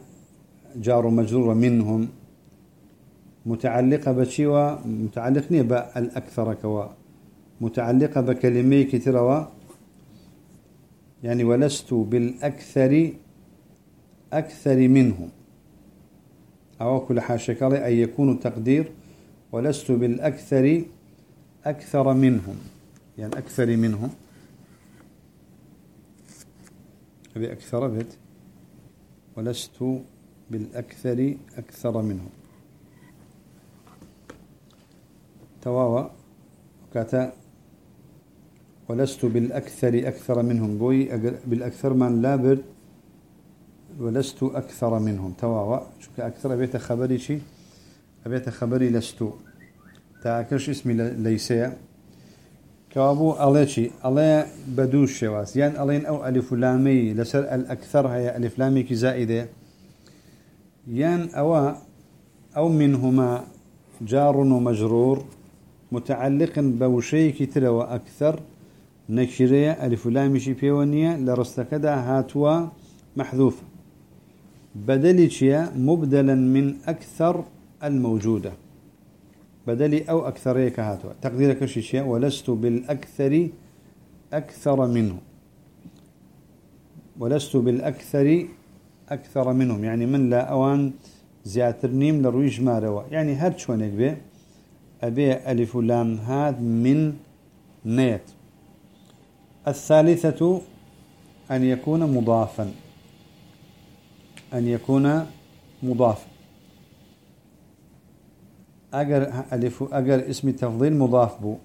جار مجرور منهم متعلقة بشيوة متعلق نيبا الأكثر كوا. متعلقة بكلمة كتيرة يعني ولست بالأكثر أكثر منهم. أو كل حاشك أن يكون التقدير ولست بالأكثر أكثر منهم. يعني أكثر منهم. أبي أكثر بيت. ولست بالأكثر أكثر منهم. تواوى. كاتا ولست بالأكثر أكثر منهم. بوي بالأكثر من لا برد ولست أكثر منهم. تواوا شو أكثر أبيت خبري شي؟ أبيت خبري لست. تاكرش اسمي ليسيا كابو الله شي؟ الله بدوش شواس. يعني ألين أو ألف لامي لسر الأكثر هي ألف لامي كي زائدة. ين أو أو منهما جار ومجرور متعلق بوشي كتر وأكثر نكرية ألف لامشي بيونية لرستكدا هاتوا محذوفة شيا مبدلا من أكثر الموجودة. بدلي أو أكثرية كهاتوا تقديرك شيء ولست بالأكثر أكثر منه. ولست بالأكثر أكثر منهم. يعني من لا أوان زياتر نيم لرويج ماروا. يعني هر شوانك بي أبي ألف لام هاد من نيت. الثالثة أن يكون مضافا. أن يكون مضافا. أجر ألف أجر اسم التفضيل مضاف بو.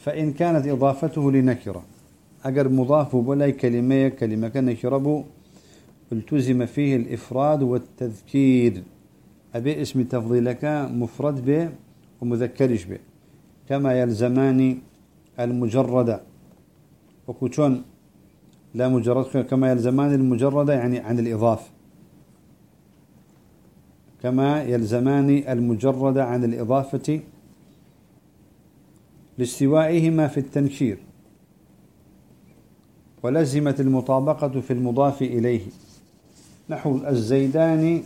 فإن كانت إضافته لنكرة. أجر مضاف بو كلمة كلمة كنكرة بو. التزم فيه الإفراد والتذكير. أبي اسم تفضيلك مفرد به ومذكرش به. كما يلزمان المجردة وكوشون لا مجرد كما يلزمان المجردة يعني عن الإضافة كما يلزمان المجرد عن الإضافة لاستوائهما في التنكير. ولزمت المطابقة في المضاف إليه. نحو الزيدان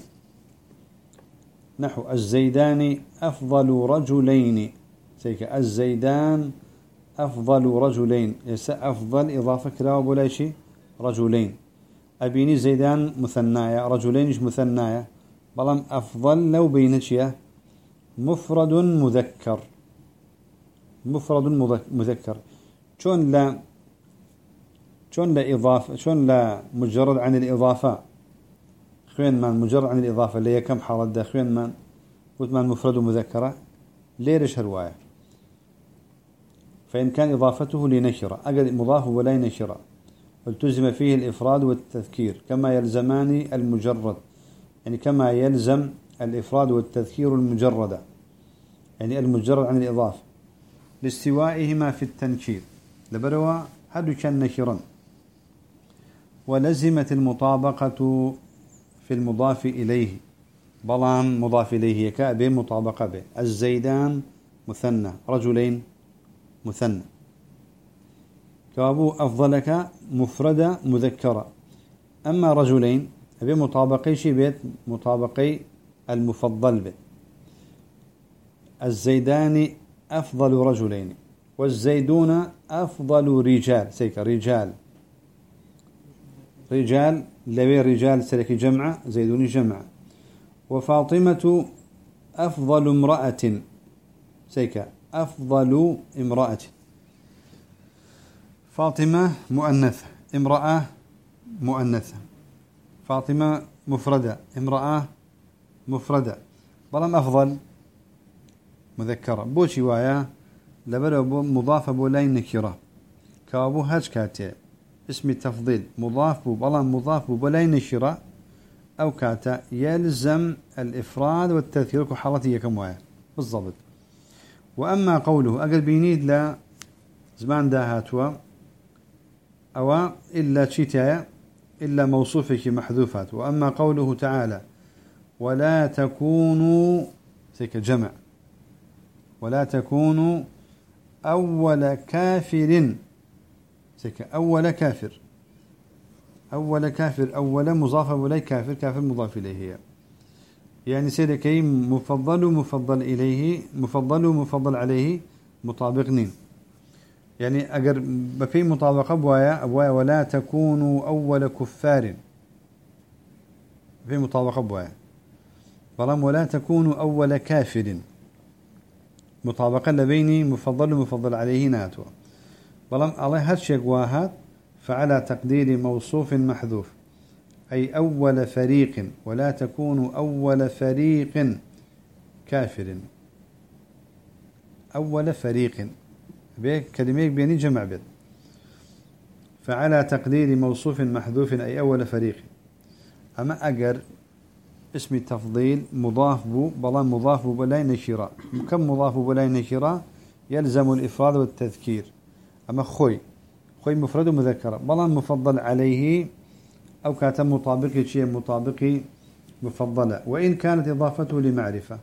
نحو الزيدان أفضل رجلين. الزيدان أفضل رجلين يسا أفضل إضافة كلا ولا شيء رجلين. أبيني زيدان مثنايا رجلين إيش مثنايا بلام أفضل لو بين شيء مفرد مذكر. مفرد مذكر. شون لا شون لا إضافة شون لا مجرد عن الإضافة؟ خوين من مجرد عن الإضافة؟ اللي هي كم حالة خوين من؟ قلت من مفرد مذكرة؟ ليرش هرواية. فإن كان إضافته لنشرة أجل مضاف ولا نشرة. التزم فيه الإفراد والتذكير كما يلزمان المجرد. يعني كما يلزم الإفراد والتذكير المجردة يعني المجرد عن الإضافة. لاستوائهما في التنكير لبروا هذا كان نكرا ولزمت المطابقة في المضاف إليه. بلان مضاف إليه كأبي مطابقة به. الزيدان مثنى رجلين. مثنى. كابو أفضلك مفردة مذكرة. أما رجلين أبي مطابقي شي بيت؟ مطابقي المفضل بيت. الزيدان أفضل رجلين والزيدون أفضل رجال. سيك رجال. رجال لوي رجال سلك جمعة زيدون جمعة. وفاطمة أفضل امرأة. سيك أفضل امرأة. فاطمة مؤنثة امرأة مؤنثة فاطمة مفردة امرأة مفردة. بلام أفضل مذكرة. بوشي وايا لبرو مضافة بولاي نكرة. كابو هاج كاتي اسم التفضيل مضاف بو بلام مضاف بو بولاي نكرة. أو كاتا يلزم الإفراد والتذكير كحالتي كم وايا بالضبط. وأما قوله أقل بينيد لا زمان داهاتوا أو إلا تشيتايا إلا موصوفك محذوفات. وأما قوله تعالى ولا تكونوا سيك جمع ولا تكونوا أول كافر سيك أول كافر أول كافر أول مضاف إليه كافر كافر مضاف إليه يعني سيدكي مفضل مفضل إليه مفضل مفضل عليه مطابقنين. يعني أجر بفي مطابقة بوايا أبوايا ولا تكونوا أول كفار. في مطابقة بوايا بلام ولا تكونوا أول كافر. مطابقة لبيني مفضل مفضل عليه ناتوا بلام الله هرشك واحد فعلى تقدير موصوف محذوف. أي أول فريق ولا تكونوا أول فريق كافر. أول فريق. كلمة بيني جمع بيت. فعلى تقدير موصوف محذوف أي أول فريق. أما أجر اسم التفضيل مضاف بو بلا مضاف بلا نشراء. كم مضاف بلا نشراء؟ يلزم الإفراد والتذكير. أما خوي خوي مفرد ومذكرة بلا مفضل عليه أو كاتم مطابق شيء مطابق مفضلة. وإن كانت إضافته لمعرفة.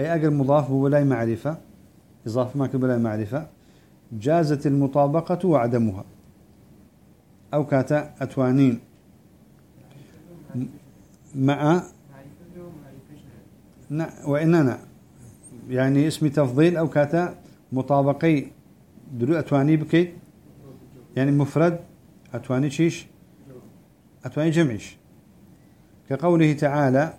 أي أجر مضاف بلا معرفة. إضافة ما كبلا معرفة. جازت المطابقة وعدمها. أو كاتا أتوانين. مع وإننا يعني اسم تفضيل أو كاتا مطابقي. درو أتواني بكي. يعني مفرد. أتواني شيش. أتواني جمعش؟ كقوله تعالى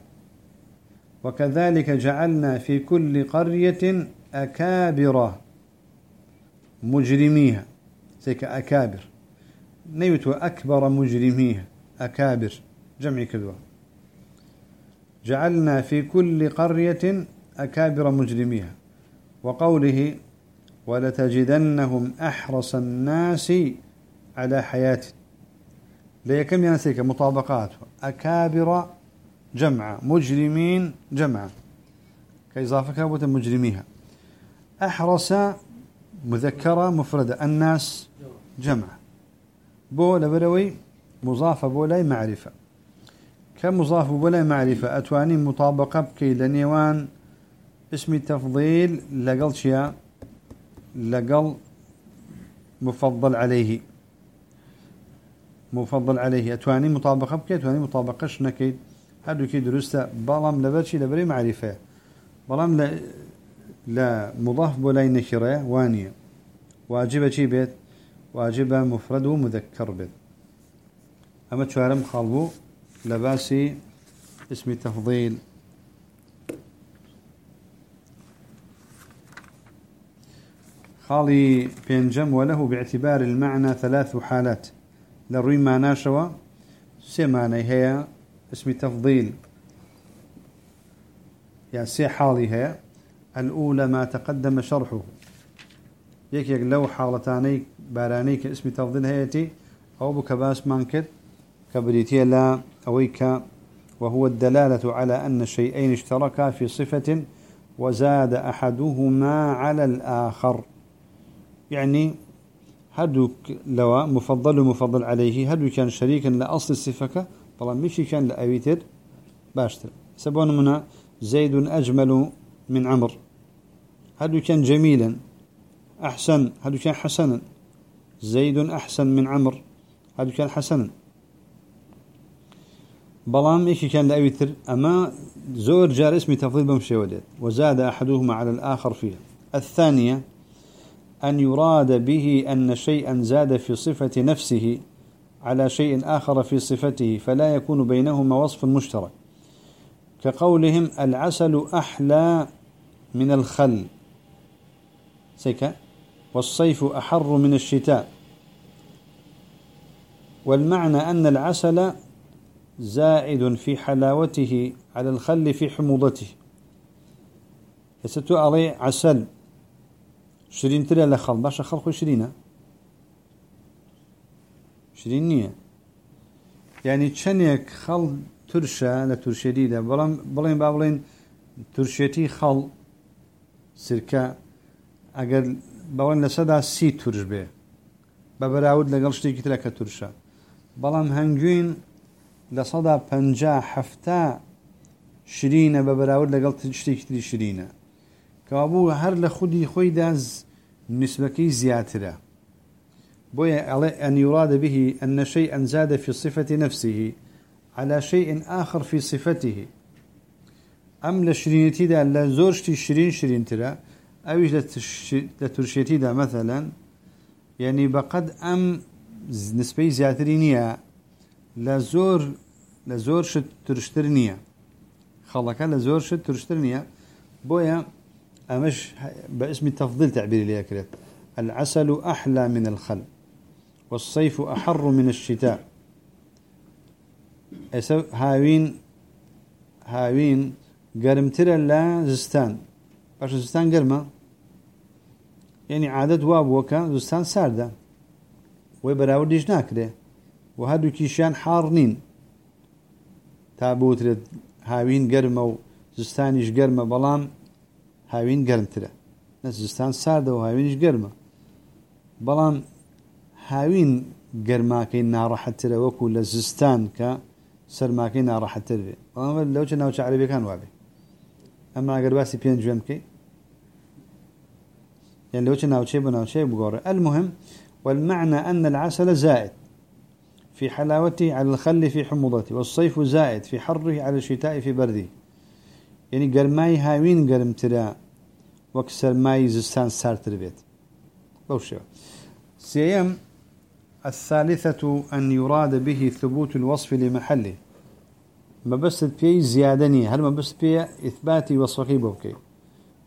وكذلك جعلنا في كل قرية أكابر مجرميها. سيك أكابر نيوتو أكبر مجرميها. أكابر. جمع كذوة. جعلنا في كل قرية أكابر مجرميها. وقوله ولتجدنهم أحرص الناس على حياة ليكم ينسيك مطابقات. أكابر جمع مجرمين جمع. كإضافة كابوة مجرميها. أحرص مذكرة مفردة. الناس جمع. بو لبروي مضافة بولاي معرفة. كمضاف بولاي معرفة. أتواني مطابقة بكي لنيوان. اسم التفضيل لقل شيا لقل مفضل عليه. مفضل عليه. أتواني مطابقة؟ بكي أتواني مطابقة. شنكيد هادو كي درسته بلام لبرشي لبري معرفة. بلام لا لا مضاف بولاي نكرة وانية. واجبة شي بيت؟ واجبة مفرد ومذكر بيت. أما تشارم خالبو لباسي اسم تفضيل. خالي بينجم وله باعتبار المعنى ثلاث حالات. للروي ما ناشوا سماني هي اسم تفضيل. يعني سي حالي هي. الأولى ما تقدم شرحه. يك يك لو حالتاني باراني كاسم تفضيل هيتي أو بكباس مانكت كبريتي لا أويك. وهو الدلالة على أن الشيئين اشتركا في صفة وزاد أحدهما على الآخر. يعني هدوك لو مفضل ومفضل عليه. هدو كان شريكا لأصل الصفة طبعا مشي كان لأبيتر باشتر سبون منا زيد أجمل من عمر. هدو كان جميلا. أحسن. هدو كان حسنا. زيد أحسن من عمر. هدو كان حسنا. بلام إيش كان لأبيتر أما زور جار اسمي تفضيل بمشي وديت وزاد أحدهما على الآخر فيها. الثانية أن يراد به أن شيئا زاد في صفة نفسه على شيء آخر في صفته فلا يكون بينهما وصف مشترك. كقولهم العسل أحلى من الخل. سيكا. والصيف أحر من الشتاء. والمعنى أن العسل زائد في حلاوته على الخل في حموضته. علي عسل. شرینترە لە خەڵ. باشە خەڵخۆ شرینە شرین نییە. ینی چەندێک خەڵ تورشە لە تورشێدیدا بەڵام بڵێن با بڵێن تورشێتی خەڵ سرکە ئەگەر بەوەن لەسەدا سی تورش بێ بە بەراود لەگەڵ شتێکی ترە کە تورشە. بەڵام هەنگوین لە سەدا پهفتا شرینە بە بەراورد لەگەڵ شتێکی تری شرینە کابوو هەر لە خودی خۆیدا نسبەکەی زیاترە. بۆیە ئەڵێ ئەنیورادە بهی ئەن شيء أنزاد في صفة نفسه على شيء آخر في صفته ئەم لە شرینەتیدا لە زۆر شتی شرین شرینترە ئەویش لە تورشێتیدا مەثلەن یعنی بەقەد ئەم نسبەی زیاتری نییە لە زۆر لە زۆر شت ترشتر نییە. خەڵەکە لە زۆر شت ترشتر نییە. بۆیە أمش باسم التفضيل تعبيري ليكرت العسل أحلى من الخل والصيف أحر من الشتاء. هاوين هاوين قرمتر لا زستان. باش زستان قرمة؟ يعني عادة وابوكا زستان ساردة. ويبراود ديش ناكرة. وهادو كيشان حارنين. تابوترد هاوين قرمة وزستانيش قرمة بلام هاوين قرمتره ناس زستان ساردة وهاوينش قرمة بلام هاوين گەرماکەی ناڕەحەترە وەکو لە زستان کە سەرماکەی ناڕەحەتر بێ. لەو چ ناوچە عربەکان وابێ. ئەمما ئەگەر باسی پێنج جوێن بکەیت يعني لو كنا شيء بنا شيء بقول المهم والمعنى أن العسل زائد. في حلاوته على الخل في حموضته والصيف زائد. في حره على الشتاء في برده. يعني قرماي هاوين قرم ترى وكسر ماي زستان سارتر بيت بوشيو سيام الثالثة أن يراد به ثبوت الوصف لمحله. ما بس بي زيادني هل ما بس بي إثباتي وصفه بوكي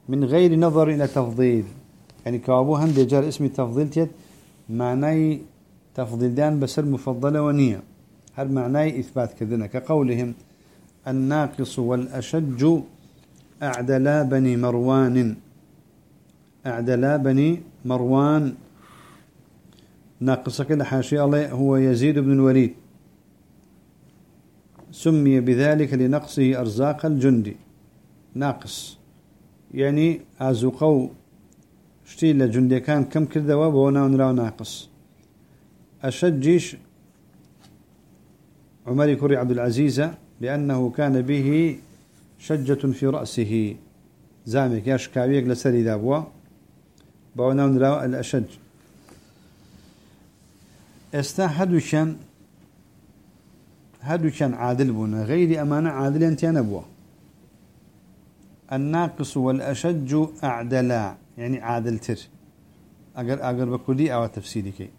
من غير نظر إلى تفضيل. يعني كوابو هندي جار اسم التفضيل تيت معناي تفضيل دان بسر مفضلة ونية هل معناه إثبات كذنا كقولهم الناقص والأشج أعدلا بني مروان. أعدلا بني مروان. ناقص كده حاشي الله هو يزيد بن الوليد. سمي بذلك لنقصه أرزاق الجندي ناقص. يعني أزوقو شتيل لجندي كان كم كذا وابونا ونراو ناقص. أشجيش عمر كري عبد العزيز لأنه كان به شجة في رأسه. زامك يا شكاويك لسري دابوا. بونا ونراو الأشج. استا هدوشان هدوشان عادل بونا. غير أمانة عادل أنت نبوه الناقص والأشج أعدلا يعني عادل تر. أقر بكلي أو تفسيري كي.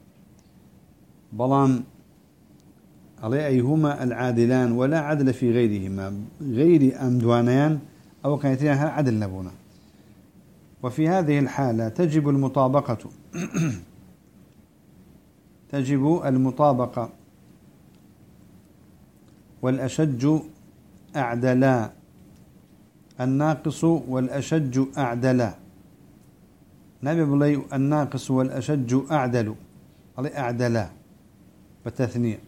بلان علي أيهما العادلان ولا عدل في غيرهما غير أمدوانيان أو كانت عدل نبونا وفي هذه الحالة تجب المطابقة. تجب المطابقة. والأشج أعدلا. الناقص والأشج أعدلا. نبي بلي الناقص والأشج أعدل. علي أعدلا. بالتثنية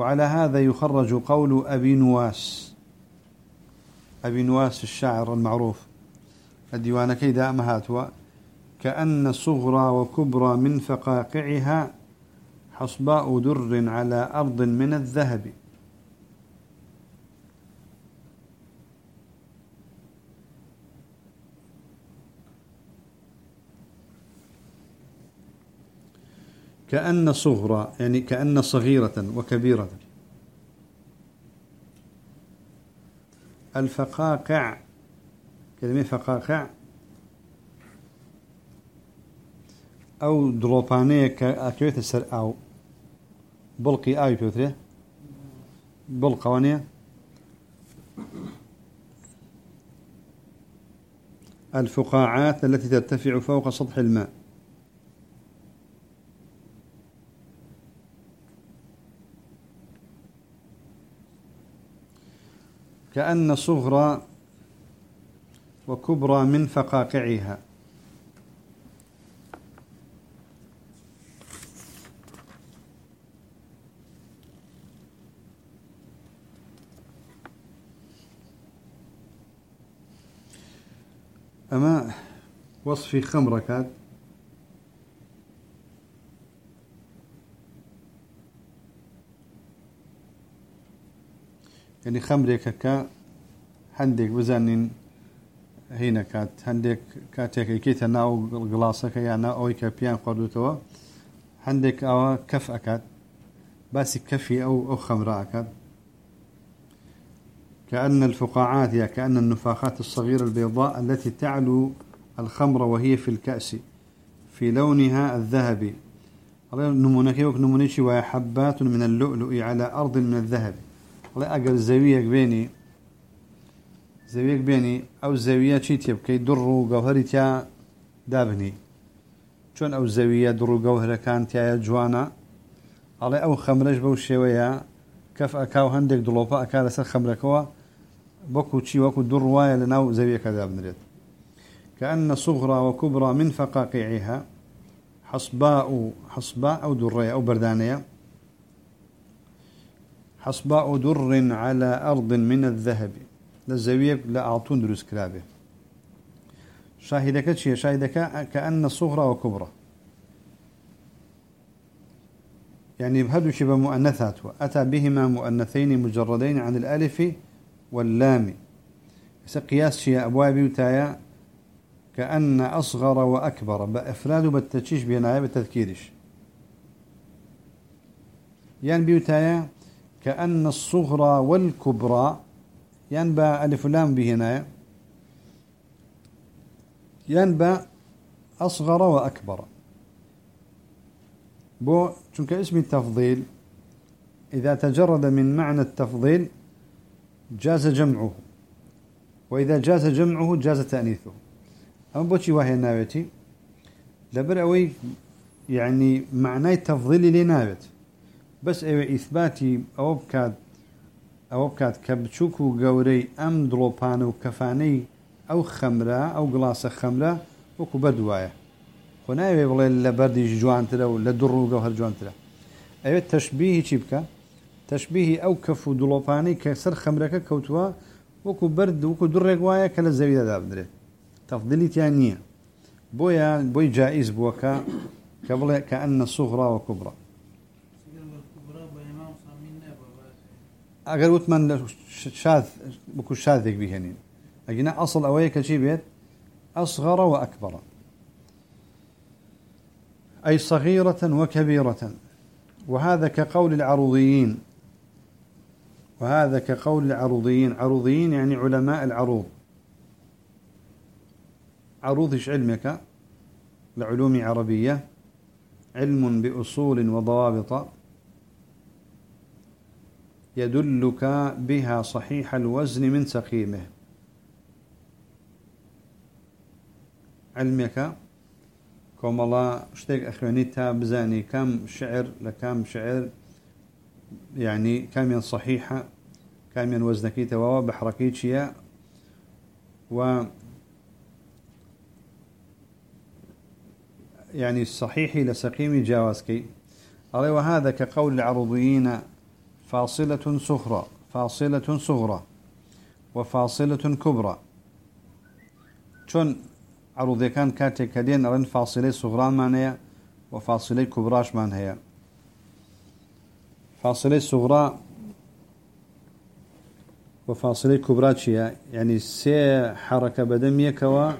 وعلى هذا يخرج قول أبي نواس. أبي نواس الشاعر المعروف. الديوان كيدا أمهاتوا كأن صغرى وكبرى من فقاقعها حصباء در على أرض من الذهب. كأن صغرى يعني كأن صغيرة وكبيرة. الفقاقع كلمة فقاقع. أو دروبانية كأكويت السر أو بلقي آي بيوتري. بلقوانية الفقاعات التي ترتفع فوق سطح الماء. كأن صغرى وكبرى من فقاقعها. أما وصفي خمرة يعني خمرێکە کە هەندێک بزانین هینە کات هەندێک کاتێکیکیتە ناو گڵاسەکە یانە ئەوەی کە پیان خواردوتەوە هەندێک ئەوە کەف ئەکات باسی کەفی ئەو ئەو خەمراکات كأن الفقاعات يا كأن النفاخات الصغيرة البيضاء التي تعلو الخمر وهي في الكأس في لونها الذهبي. نمونك يوك نمونيشي وحبات من اللؤلؤ على أرض من الذهب. بڵێ ئەگەر زەویەک بێنی زەویەک بێنی ئەو زەویە چی تێ بکەیت دوڕ و گەوهری تیا دابنی. چۆن ئەو زەویە دڕ و گەوهرەکان تایە جوانە؟ ئەڵێ ئەو خەمرەش بەو شێوەیە کەف ئەکاو هەندێک دڵۆپە ئەک لەسەر خەمرەکەەوە وەکو چی وەکو دوڕ وایە لە ناو زەویەکە دابنرێت. کە ئەن سوغرا وەکوبرا من فەقاقیعها حسباء حسباء ئەو دوڕێ ئەو بەردانەیە. حصباء در على أرض من الذهب. للزاوية لا أعطون دروس كلابه شاهدك شيء؟ شاهدك كأن صغرى وكبرى. يعني بهدو شبه مؤنثات. أتى بهما مؤنثين مجردين عن الألف واللام. قياس شيء أبوابي وتايا كأن أصغر وأكبر. بأفراد بالتشيش بينايا بالتذكيرش يعني بيوتايا كأن الصغرى والكبرى ينبى ألف لام بهنا ينبى أصغر وأكبر. بو چونك اسم التفضيل إذا تجرد من معنى التفضيل جاز جمعه وإذا جاز جمعه جاز تأنيثه. أما بوشي وهي ناويتي لبر أوي يعني معناه تفضيل بەس ئێوە ئیثباتی ئەوە بکات ئەوە بکات کە بچووک و گەورەی ئەم دڵۆپانە و کەفانەی ئەو خەمرە ئەو گڵاسە خەمرە وەکو بەدوایە خۆ ناوێ بڵێ لە بەردیش جوانترە و لە دوڕووگە هەر جوانترە. ئەوێت تەشببیهی چی بکە؟ تەشببیهی ئەو کەف و دڵۆپانەی کە سەر خەمرەکە کەوتووە وەکو بەرد وەکو دوڕێک وایە کە لە زەویدەدا بدرێت تەفدلیتیان نییە. بۆیە بۆی جائیز بووەکە کە بڵێ کە ئەن نە سوغرا و کوبڕە اگر وتمن شاذ بكو شاذك بهنين اجينا اصل اويك شي بيت اصغر واكبر اي صغيرة وكبيرة وهذا كقول العروضيين. وهذا كقول العروضيين. عروضيين يعني علماء العروض. عروض إيش علمك لعلوم عربية. علم بأصول وضوابط. يدلك بها صحيح الوزن من سقيمه علمك كم الله اشتاق أخوانيتها بزاني كم شعر لكم شعر يعني كاميا صحيحة كاميا وزنكي تواوا بحركيتشيا و يعني الصحيح لسقيم جاوزكي قال وهذا كقول العرضيين فاصلة صغرى فاصلة صغرى وفاصلة كبرى. شون عروضي كان كاتي كدين رن فاصلة صغرى معناها وفاصلة كبراش معناها فاصلة صغرى وفاصلة كبرى شيء يعني سي حركة بدمية كوا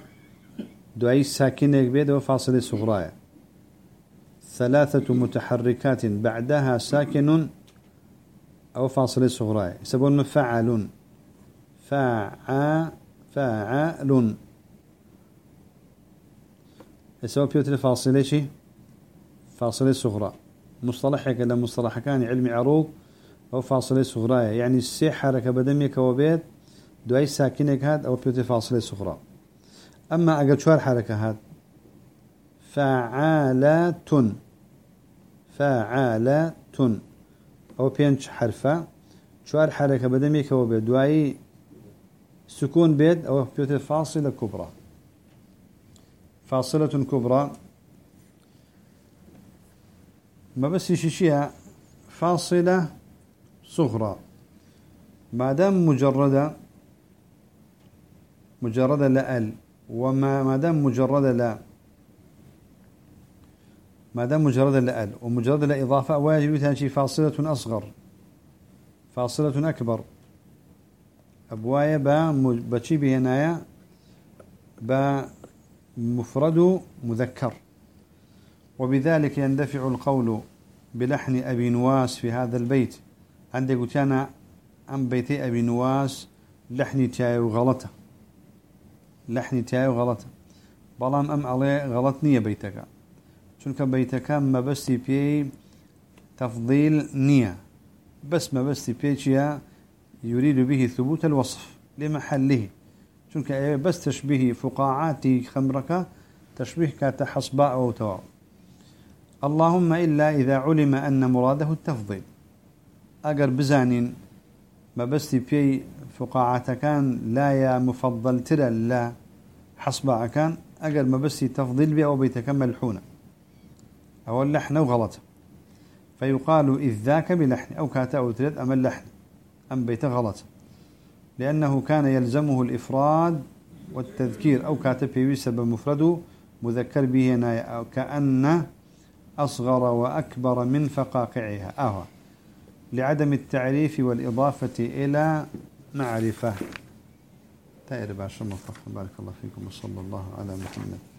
دعي ساكنة بيد وفاصلة صغرى ثلاثة متحركات بعدها ساكن أو فاصلة صغرى. يسمون فعل. فاع فاعل يسمى بيوتر فاصلة شي فاصلة صغرى. مصطلح كلا مصطلح كان علمي عروض أو فاصلة صغرى. يعني السي حركة بدمية كوبيت دعي ساكنك هاد أو بيوتر فاصلة صغرى. أما أقل شوار حركة هاد. فعالات فعالات أو بينش حرفة شوار حركة بدمي كوبيت دعي سكون بيت أو بيوتر فاصلة كبرى فاصلة كبرى ما بس شيشيها فاصلة صغرى ما دام مجردة مجردة لأل وما ما دام مجردة لا ما دام مجردة لأل ومجردة لإضافة واجب تنشي فاصلة أصغر فاصلة أكبر. أبوايا با بشي بهنايا با مفرد مذكر. وبذلك يندفع القول بلحن أبي نواس في هذا البيت. عندي قلت أنا أم بيتي أبي نواس لحني تايو غلطة لحني تايو غلطة بلام أم عليه غلط نية بيتك. بيتك ما بستي بي تفضيل نية. بس بستي بي يريد به ثبوت الوصف لمحله. چونك بس تشبيه فقاعات خمرك تشبيه كتحصباء أو تواب. اللهم إلا إذا علم أن مراده التفضيل. أجر بزانين ما بس بي فقاعة كان لا يا مفضل ترى لا حصباء كان أجر ما بس تفضيل بي أو بيتكمل حونة أو اللحن أو غلط. فيقال إذ ذاك بلحن أو كاتا أو تريد أم اللحن أم بيت غلط. لأنه كان يلزمه الإفراد والتذكير أو كاتب بسبب مفرده مذكر به أو كأن أصغر وأكبر من فقاقعها. أهو لعدم التعريف والإضافة إلى معرفة. تائر باشا بارك الله فيكم وصلى الله على محمد.